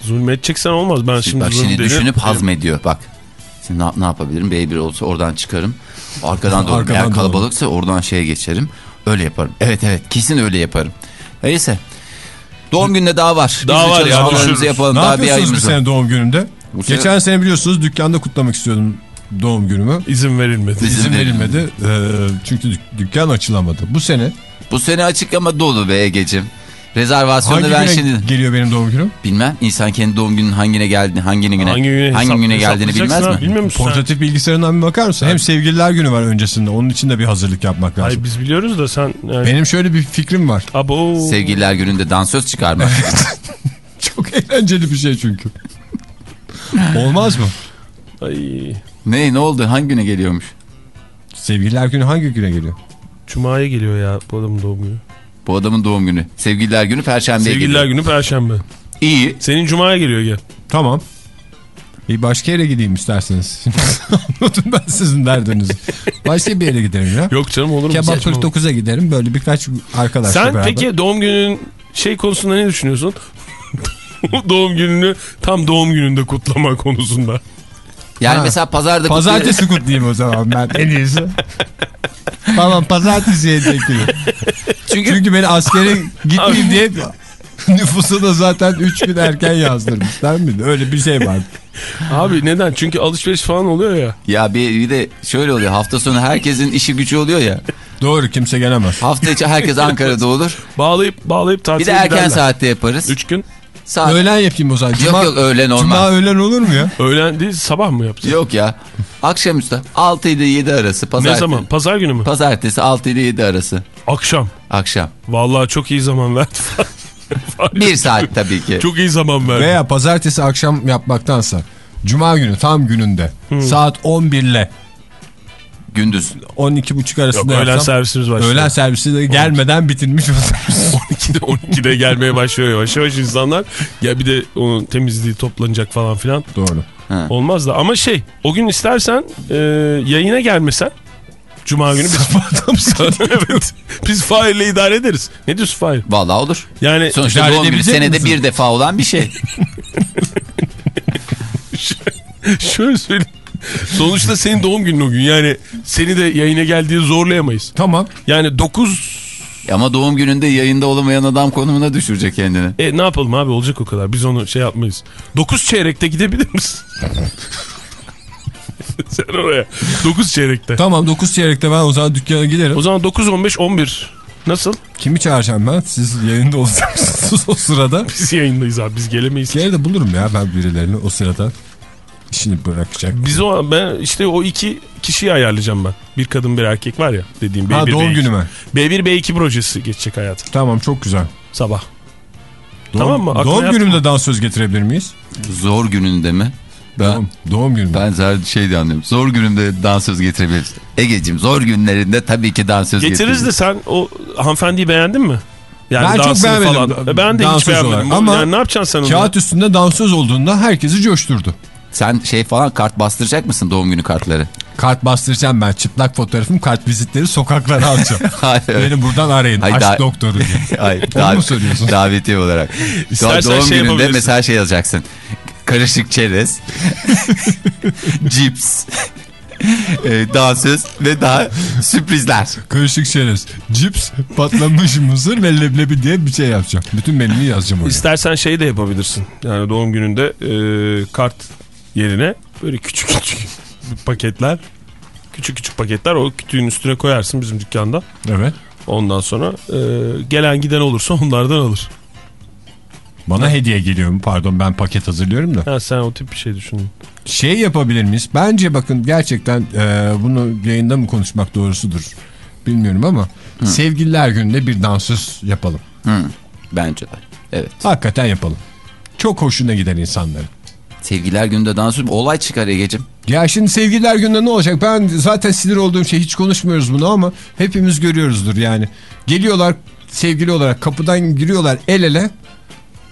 Zulmedeceksen olmaz. Ben şimdi Bak şimdi dedim. düşünüp hazmediyor bak. Şimdi ne, ne yapabilirim? B1 olsa oradan çıkarım. Arkadan doğru. Arkadan Eğer doğru. kalabalıksa oradan şeye geçerim. Öyle yaparım. Evet evet kesin öyle yaparım. Neyse. Doğum gününe daha var. Biz Daha de var ya, düşürürüz. yapalım. Ne daha bir yapıyorsunuz bir ayımız var. sene doğum günümde? Bu sene- Geçen sene biliyorsunuz dükkanda kutlamak istiyordum doğum günümü. İzin verilmedi. Biz- İzin İzin verilmedi. Ee, çünkü dük- dükkan açılamadı. Bu sene Bu sene açık ama dolu be Ege'cim. Rezervasyonu hangi ben güne şimdi geliyor benim doğum günüm? bilmem. İnsan kendi doğum gününün hangine geldiğini, hangine güne, Hangi güne, hangi hesap- güne geldiğini bilmez mi? Bilmiyor musun? Portatif bilgisayarından bir bakar mısın? Hem sevgililer günü var öncesinde. Onun için de bir hazırlık yapmak lazım. Hayır biz biliyoruz da sen yani... Benim şöyle bir fikrim var. Abo. Sevgililer gününde dansöz çıkarmak. Çok eğlenceli bir şey çünkü. Olmaz mı? Ay. ne ne oldu? Hangi güne geliyormuş? Sevgililer günü hangi güne geliyor? Cuma'ya geliyor ya bu adamın doğum günü. Bu adamın doğum günü. Sevgililer günü Perşembe'ye Sevgililer geliyor. günü Perşembe. İyi. Senin Cuma'ya geliyor gel. Tamam. Bir başka yere gideyim isterseniz. Anladım ben sizin derdinizi. Başka bir yere giderim ya. Yok canım olur mu? Kebap Saçmalama. 49'a giderim. Böyle birkaç arkadaşla Sen beraber. peki doğum günün şey konusunda ne düşünüyorsun? doğum gününü tam doğum gününde kutlama konusunda. Yani Ha. mesela pazarda Pazartesi kutlayayım o zaman ben en iyisi. tamam pazartesiye bekliyorum. Çünkü, Çünkü beni askere gitmeyeyim diye nüfusu da zaten 3 gün erken yazdırmışlar mıydı? Öyle bir şey var. Abi neden? Çünkü alışveriş falan oluyor ya. ya bir, bir de şöyle oluyor. Hafta sonu herkesin işi gücü oluyor ya. Doğru kimse gelemez. Hafta içi herkes Ankara'da olur. Bağlayıp bağlayıp Bir tatile de erken giderler. saatte yaparız. 3 gün. Saat... Öğlen yapayım o zaman. Cuma, yok öğlen olmaz. Cuma öğlen olur mu ya? Öğlen değil sabah mı yapacağız? Yok ya. Akşamüstü 6 ile 7 arası. Pazartesi. Ne zaman? Pazar günü mü? Pazartesi 6 ile 7 arası. Akşam. Akşam. Vallahi çok iyi zaman verdi. Bir saat tabii ki. çok iyi zaman verdi. Veya pazartesi akşam yapmaktansa Cuma günü tam gününde saat 11 ile Gündüz. 12.30 arasında Yok, öğlen yapsam, servisimiz başlıyor. Öğlen servisi de gelmeden bitirmiş oluruz. 12'de 12'de gelmeye başlıyor yavaş yavaş insanlar. Ya bir de onun temizliği toplanacak falan filan. Doğru. Olmaz da ama şey o gün istersen e, yayına gelmesen Cuma günü biz evet. Biz Fahir'le idare ederiz. Ne diyorsun Fahir? Vallahi olur. Yani Sonuçta doğum günü senede misin? bir defa olan bir şey. şöyle söyleyeyim. Sonuçta senin doğum günün o gün. Yani seni de yayına geldiği zorlayamayız. Tamam. Yani 9 Ama doğum gününde yayında olamayan adam konumuna düşürecek kendini. e, ne yapalım abi olacak o kadar. Biz onu şey yapmayız. 9 çeyrekte gidebilir misin? Sen oraya. 9 çeyrekte. Tamam 9 çeyrekte ben o zaman dükkana giderim. O zaman 9 15 11 nasıl? Kimi çağıracağım ben? Siz yayında olacaksınız o sırada. Biz yayındayız abi. Biz gelemeyiz. Yerde bulurum ya ben birilerini o sırada. İşini bırakacak. Biz o ben işte o iki kişiyi ayarlayacağım ben. Bir kadın bir erkek var ya dediğim B1 Ha doğum B2. günü mü? B1 B2 projesi geçecek hayatım. Tamam çok güzel. Sabah. Doğum, Tamam mı? Aklına Doğum günümde dansöz getirebilir miyiz? Zor gününde mi? Ben, Doğum, doğum günümde. ben zaten şey de anlıyorum. Zor günümde dansöz getirebiliriz. Egeciğim zor günlerinde tabii ki dansöz Getiririz de sen o hanımefendiyi beğendin mi? Yani Ben çok beğenmedim Falan. E, Ben de hiç beğenmedim. olarak. Ama Ama yani ne yapacaksın sen onu? Kağıt üstünde dansöz olduğunda herkesi coşturdu. Sen şey falan kart bastıracak mısın doğum günü kartları? Kart bastıracağım ben. Çıplak fotoğrafım, kart vizitleri sokaklara alacağım. Hayır. Beni buradan arayın. Hayır, Aşk doktoru diye. Hayır. Onu mu söylüyorsun? Davetiye olarak. İstersen doğum şey gününde mesela şey yazacaksın. Karışık çerez. cips. e, dansöz ve daha sürprizler. Karışık şerez. Cips, patlamış mısır ve leblebi diye bir şey yapacağım. Bütün menüyü yazacağım oraya. İstersen şey de yapabilirsin. Yani doğum gününde e, kart yerine böyle küçük küçük paketler. Küçük küçük paketler o kütüğün üstüne koyarsın bizim dükkanda. Evet. Ondan sonra e, gelen giden olursa onlardan alır. Bana hediye geliyor mu? Pardon ben paket hazırlıyorum da. Ha, sen o tip bir şey düşündün. Şey yapabilir miyiz? Bence bakın gerçekten e, bunu yayında mı konuşmak doğrusudur bilmiyorum ama sevgililer gününde bir dansöz yapalım. Hı, bence de. Evet. Hakikaten yapalım. Çok hoşuna gider insanların. Sevgiler günde dans olay çıkar Ege'cim. Ya şimdi sevgililer gününde ne olacak? Ben zaten sinir olduğum şey hiç konuşmuyoruz bunu ama hepimiz görüyoruzdur yani. Geliyorlar sevgili olarak kapıdan giriyorlar el ele.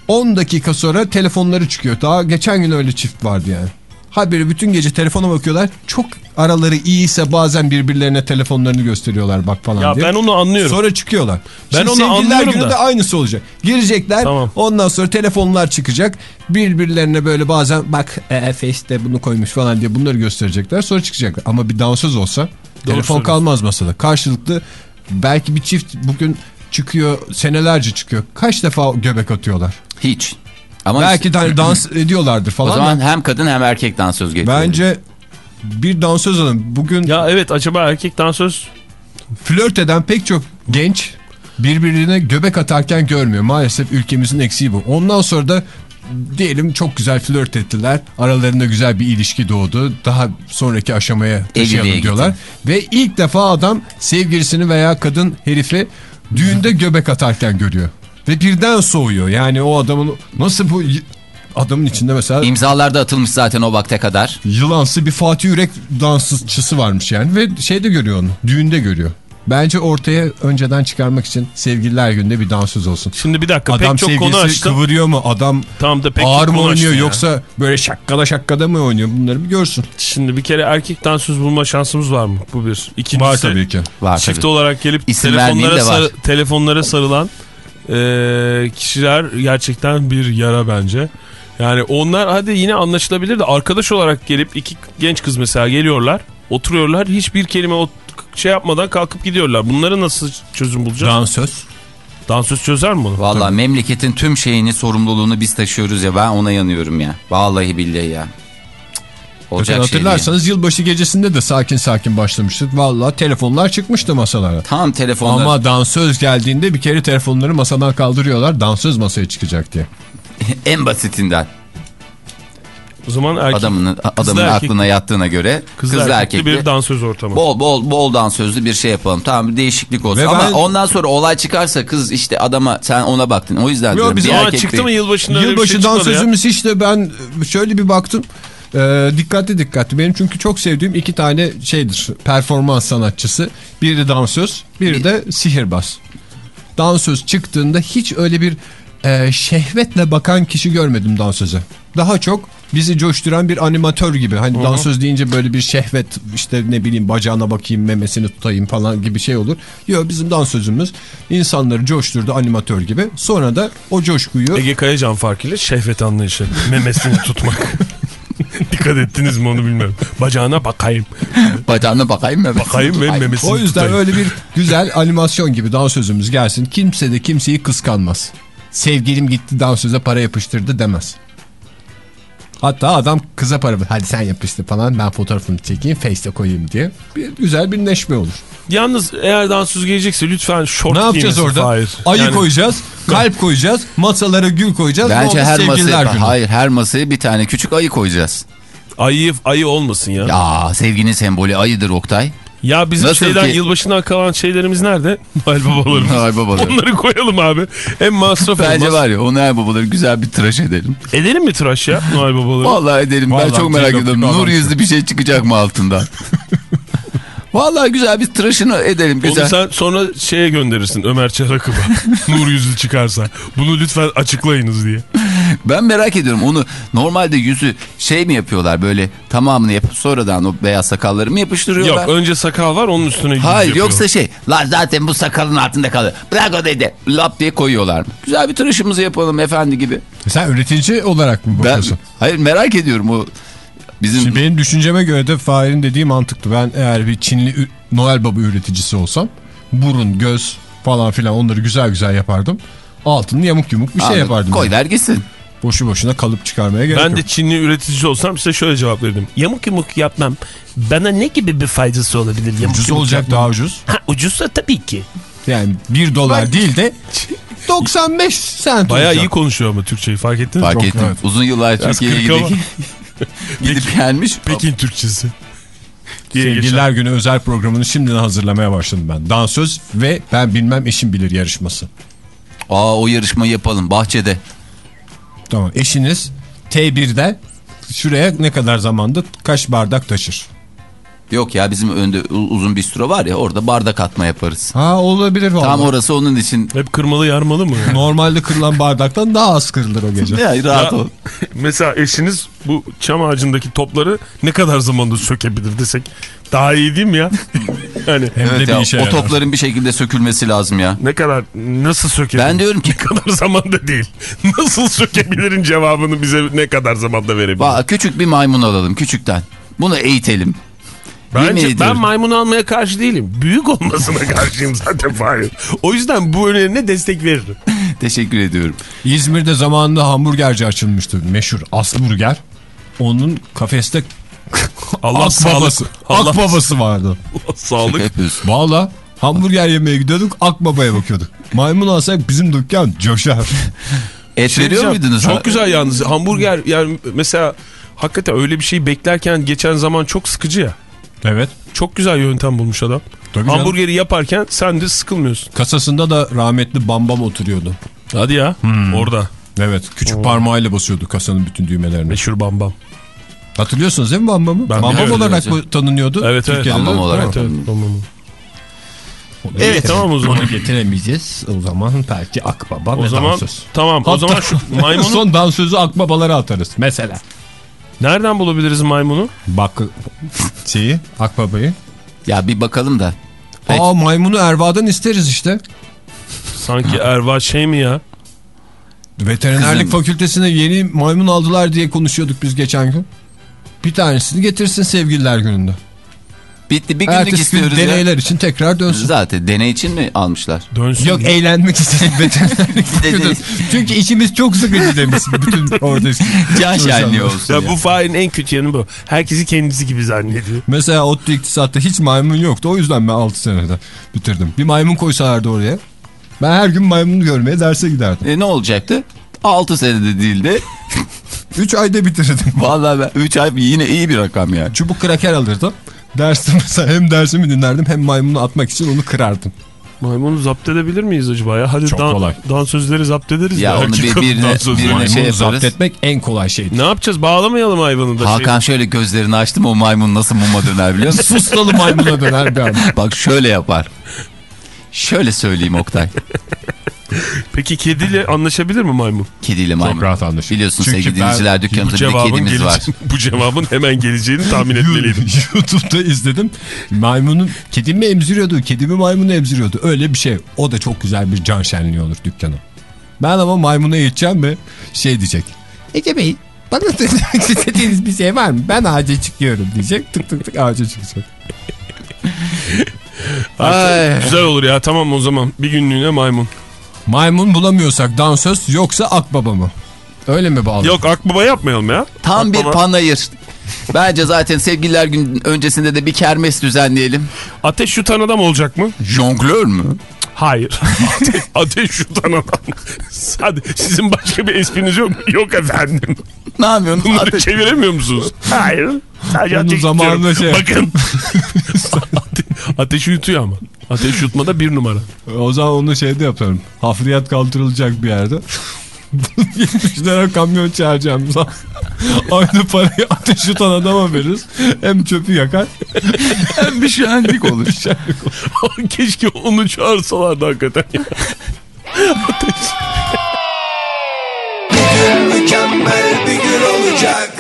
10 dakika sonra telefonları çıkıyor. Daha geçen gün öyle çift vardı yani. Haberi bütün gece telefona bakıyorlar. Çok araları iyiyse bazen birbirlerine telefonlarını gösteriyorlar bak falan Ya diye. ben onu anlıyorum. Sonra çıkıyorlar. Ben Şimdi onu sevgililer anlıyorum günü da. de aynısı olacak. Girecekler Tamam. ondan sonra telefonlar çıkacak. Birbirlerine böyle bazen bak e, Face'te bunu koymuş falan diye bunları gösterecekler. Sonra çıkacaklar. Ama bir dansöz olsa telefon söylüyorsun. kalmaz masada. Karşılıklı belki bir çift bugün çıkıyor senelerce çıkıyor. Kaç defa göbek atıyorlar. Hiç. Ama belki hani dans ediyorlardır o falan. da. zaman hem kadın hem erkek dansöz getirelim. Bence bir dansöz alın. Bugün Ya evet acaba erkek dansöz flört eden pek çok genç birbirine göbek atarken görmüyor. Maalesef ülkemizin eksiği bu. Ondan sonra da diyelim çok güzel flört ettiler. Aralarında güzel bir ilişki doğdu. Daha sonraki aşamaya taşıyalım diyorlar. Ve ilk defa adam sevgilisini veya kadın herifi düğünde göbek atarken görüyor. Ve birden soğuyor. Yani o adamın nasıl bu adamın içinde mesela İmzalar da atılmış zaten o vakte kadar. yılansı bir Fatih Yürek dansçısı varmış yani. Ve şeyde görüyor onu. Düğünde görüyor. Bence ortaya önceden çıkarmak için sevgililer günde bir dansöz olsun. Şimdi bir dakika Adam pek çok konu açtım. kıvırıyor mu? Adam Tam da pek ağır çok mı oynuyor ya. yoksa böyle şakkada şakkada mı oynuyor? Bunları bir görsün. Şimdi bir kere erkek dansöz bulma şansımız var mı? Bu bir. İkincisi, Var tabii ki. Var Çift tabii. olarak gelip İsim telefonlara, de var. sarı- telefonlara sarılan e, kişiler gerçekten bir yara bence. Yani onlar hadi yine anlaşılabilir de arkadaş olarak gelip iki genç kız mesela geliyorlar. Oturuyorlar hiçbir kelime o şey yapmadan kalkıp gidiyorlar. Bunları nasıl çözüm bulacağız? Dansöz. Dansöz çözer mi bunu? Valla memleketin tüm şeyini sorumluluğunu biz taşıyoruz ya ben ona yanıyorum ya. Vallahi billahi ya. Olacak şey değil. hatırlarsanız yılbaşı gecesinde de sakin sakin başlamıştık. Valla telefonlar çıkmıştı masalara. Tam telefonda Ama dansöz geldiğinde bir kere telefonları masadan kaldırıyorlar. Dansöz masaya çıkacak diye. en basitinden O zaman erkek, adamın adamın erkek- aklına yattığına göre kızlı, kızlı, erkekli erkekli bir dansöz ortamı. bol bol bol dansözlü bir şey yapalım. Tamam bir değişiklik olsun Ve ama ben- ondan sonra olay çıkarsa kız işte adama sen ona baktın. O yüzden diyorum biz bir ama erkek çıktı değil. mı yılbaşında Yılbaşı şey ya. dansözümüz işte ben şöyle bir baktım. Ee, dikkatli dikkatli. Benim çünkü çok sevdiğim iki tane şeydir. Performans sanatçısı. Biri dansöz, biri de sihirbaz. Dansöz çıktığında hiç öyle bir e, şehvetle bakan kişi görmedim dansöze. Daha çok bizi coşturan bir animatör gibi. Hani dansöz deyince böyle bir şehvet işte ne bileyim bacağına bakayım memesini tutayım falan gibi şey olur. Yok bizim dansözümüz insanları coşturdu animatör gibi. Sonra da o coşkuyu Ege Kayacan farkıyla şehvet anlayışı. Memesini tutmak. Dikkat ettiniz mi onu bilmiyorum. Bacağına bakayım. Bacağına bakayım mı? Bakayım ve memesini O yüzden tutayım. öyle bir güzel animasyon gibi dansözümüz gelsin. Kimse de kimseyi kıskanmaz. Sevgilim gitti dansöze para yapıştırdı demez. Hatta adam kıza para hadi sen yapıştır falan ben fotoğrafını çekeyim face'te koyayım diye. Bir, güzel bir neşme olur. Yalnız eğer dansöz gelecekse lütfen şort Ne yapacağız orada? Fahir. Ayı Yani koyacağız, kalp koyacağız, masalara gül koyacağız. Bence her masaya günü. hayır her masaya bir tane küçük ayı koyacağız. Ayı, ayı olmasın ya. ya. Ya sevginin sembolü ayıdır Oktay. Bizim Nasıl şeyden ki- yılbaşından kalan şeylerimiz nerede? Noel babalarımız. Onları koyalım abi. Hem masraf Bence olmaz. var ya onu her babaları güzel bir tıraş edelim. Edelim mi tıraş ya Noel babaları? Vallahi edelim ben Vallahi çok merak ediyorum. Nur yüzlü bir şey çıkacak mı altından? Vallahi güzel bir tıraşını edelim Onu güzel. sen sonra şeye gönderirsin Ömer Çarakıba. Nur yüzü çıkarsa. Bunu lütfen açıklayınız diye. Ben merak ediyorum onu normalde yüzü şey mi yapıyorlar böyle tamamını yapıp sonradan o beyaz sakalları mı yapıştırıyorlar? Yok önce sakal var onun üstüne yüz Hayır yapıyor. yoksa şey lan zaten bu sakalın altında kalır. Bırak o dedi. Lap diye koyuyorlar mı? Güzel bir tıraşımızı yapalım efendi gibi. Sen üretici olarak mı Ben, bakıyorsun? hayır merak ediyorum o bizim Şimdi benim düşünceme göre de Fahir'in dediği mantıklı. Ben eğer bir Çinli Noel Baba üreticisi olsam burun, göz falan filan onları güzel güzel yapardım. Altını yamuk yumuk bir şey Anladım. yapardım. Koy ver gitsin. Boşu boşuna kalıp çıkarmaya gerek Ben yok. de Çinli üretici olsam size şöyle cevap verirdim. Yamuk yamuk yapmam. Bana ne gibi bir faydası olabilir? Yamuk Ucuz yamuk olacak yapmam? daha ucuz. Ha, ucuzsa tabii ki. Yani 1 dolar değil de 95 sent Bayağı olacak. iyi konuşuyor ama Türkçeyi fark ettiniz mi? Fark Çok ettim. evet. Uzun yıllar Türkiye'ye ama. gidip, gidip gelmiş. Pekin Türkçesi. Sevgililer Günü özel programını şimdiden hazırlamaya başladım ben. Dansöz ve ben bilmem eşim bilir yarışması. Aa o yarışmayı yapalım bahçede. Tamam eşiniz T1'de şuraya ne kadar zamanda kaç bardak taşır? Yok ya bizim önde uzun bistro var ya orada bardak atma yaparız. Ha olabilir vallahi. Tam orası onun için. Hep kırmalı yarmalı mı? Normalde kırılan bardaktan daha az kırılır o gece. Ya, rahat Ya, ol. Mesela eşiniz bu çam ağacındaki topları ne kadar zamanda sökebilir desek daha iyi değil mi ya? yani Hem de Evet bir ya, işe o yarar. topların bir şekilde sökülmesi lazım ya. ne kadar nasıl sökebilir? Ben diyorum ki Ne kadar zamanda değil. Nasıl sökebilirin cevabını bize ne kadar zamanda verebilir? Bak, küçük bir maymun alalım küçükten. Bunu eğitelim. Bence ben maymun almaya karşı değilim. Büyük olmasına karşıyım zaten Fahir. O yüzden bu önerine destek veririm. Teşekkür ediyorum. İzmir'de zamanında hamburgerci açılmıştı. Meşhur Asburger. Onun kafeste Allah akbabası, Allah, akbabası vardı. Allah sağlık. Valla hamburger yemeye gidiyorduk akbabaya bakıyorduk. Maymun alsak bizim dükkan coşar. Et Şey veriyor muydunuz? Çok güzel yalnız. Hamburger yani mesela hakikaten öyle bir şey beklerken geçen zaman çok sıkıcı ya. Evet. Çok güzel yöntem bulmuş adam. Tabii canım. Hamburgeri yaparken sen de sıkılmıyorsun. Kasasında da rahmetli Bambam oturuyordu. Hadi ya. Orada. Evet küçük parmağıyla basıyordu kasanın bütün düğmelerini. Meşhur bam bam. Hatırlıyorsunuz değil mi Bambam'ı? Bambam biliyorum, olarak evet. mı tanınıyordu? Evet, evet. Bambam olarak. Evet, evet. Bam bam. Evet Evet, tamam o zaman. Onu getiremeyeceğiz. O zaman belki Akbaba O ve zaman dansöz. tamam. O zaman şu maymunu Son dansözü akbabalara atarız. Mesela. Nereden bulabiliriz maymunu? Bak şeyi akbabayı. Ya bir bakalım da. Peki. Aa maymunu Erva'dan isteriz işte. Sanki Erva şey mi ya? Veterinerlik Kızım. fakültesine yeni maymun aldılar diye konuşuyorduk biz geçen gün. Bir tanesini getirsin sevgililer gününde. Bitti bir günlük Ertesi gün istiyoruz ya. deneyler için tekrar dönsün. Zaten deney için mi almışlar? Dönsün. Yok eğlenmek veterinerlik fakültesi. Çünkü işimiz çok sıkıcı demiş bütün oradaki. Can şenliği olsun Ya ya. bu Fahir'in en kötü yanı bu. Herkesi kendisi gibi zannediyor. Mesela ODTÜ iktisatta hiç maymun yoktu. O yüzden ben 6 senede bitirdim. Bir maymun koysalardı oraya. Ben her gün maymunu görmeye derse giderdim. E, ne olacaktı? 6 senede değil de 3 ayda bitirdim. vallahi ben 3 ay yine iyi bir rakam yani. Çubuk kraker alırdım. Derste mesela hem dersimi dinlerdim hem maymunu atmak için onu kırardım. Maymunu zapt edebilir miyiz acaba ya? Hadi Çok dan, kolay. dansözleri zapt ederiz. Ya onu bir- birine- dansözleri. birine- Maymunu şey zapt yaparız. etmek en kolay şeydir. Ne yapacağız? Bağlamayalım hayvanı da. Hakan şöyle gözlerini açtım o maymun nasıl muma döner biliyor musun? Sustalı maymuna döner bir anda. Bak şöyle yapar. Şöyle söyleyeyim Oktay. Peki kediyle anlaşabilir mi maymun? Kediyle maymun. Çok rahat anlaşılır. Biliyorsun Çünkü sevgili dinleyiciler Bu dükkanımızda bir kedimiz var. bu cevabın hemen geleceğini tahmin etmeliydim. YouTube'da izledim. Maymunun kedi mi emziriyordu, kedi mi maymunu emziriyordu. Öyle bir şey. O da çok güzel bir can şenliği olur dükkanı. Ben ama maymuna gideceğim ve şey diyecek. Ege Bey bana söylemek istediğiniz bir şey var mı? Ben ağaca çıkıyorum diyecek. Tık tık tık ağaca çıkacak. Ay. Güzel olur ya tamam o zaman bir günlüğüne maymun. Maymun bulamıyorsak dansöz yoksa akbaba mı? Öyle mi bağlı? Yok akbaba yapmayalım ya. Tam bir Akbaba- panayır. Bence zaten sevgililer gün öncesinde de bir kermes düzenleyelim. Ateş yutan adam olacak mı? Jonglör mü? Hayır. Ateş, ateş yutan adam. Hadi sizin başka bir espriniz yok mu? Yok efendim. Ne yapıyorsun? Bunları Ateş- çeviremiyor musunuz? Hayır. Sadece Onun ateş zamanında şey- Bakın. Ate- ateşi yutuyor ama. Ateş yutmada bir numara. O zaman onu şeyde yaparım. Hafriyat kaldırılacak bir yerde. 70 lira kamyon çağıracağım. Aynı parayı ateş yutan adama veririz. Hem çöpü yakar. Hem bir şenlik olur. Keşke onu çağırsalardı hakikaten. ya. Mükemmel bir gün olacak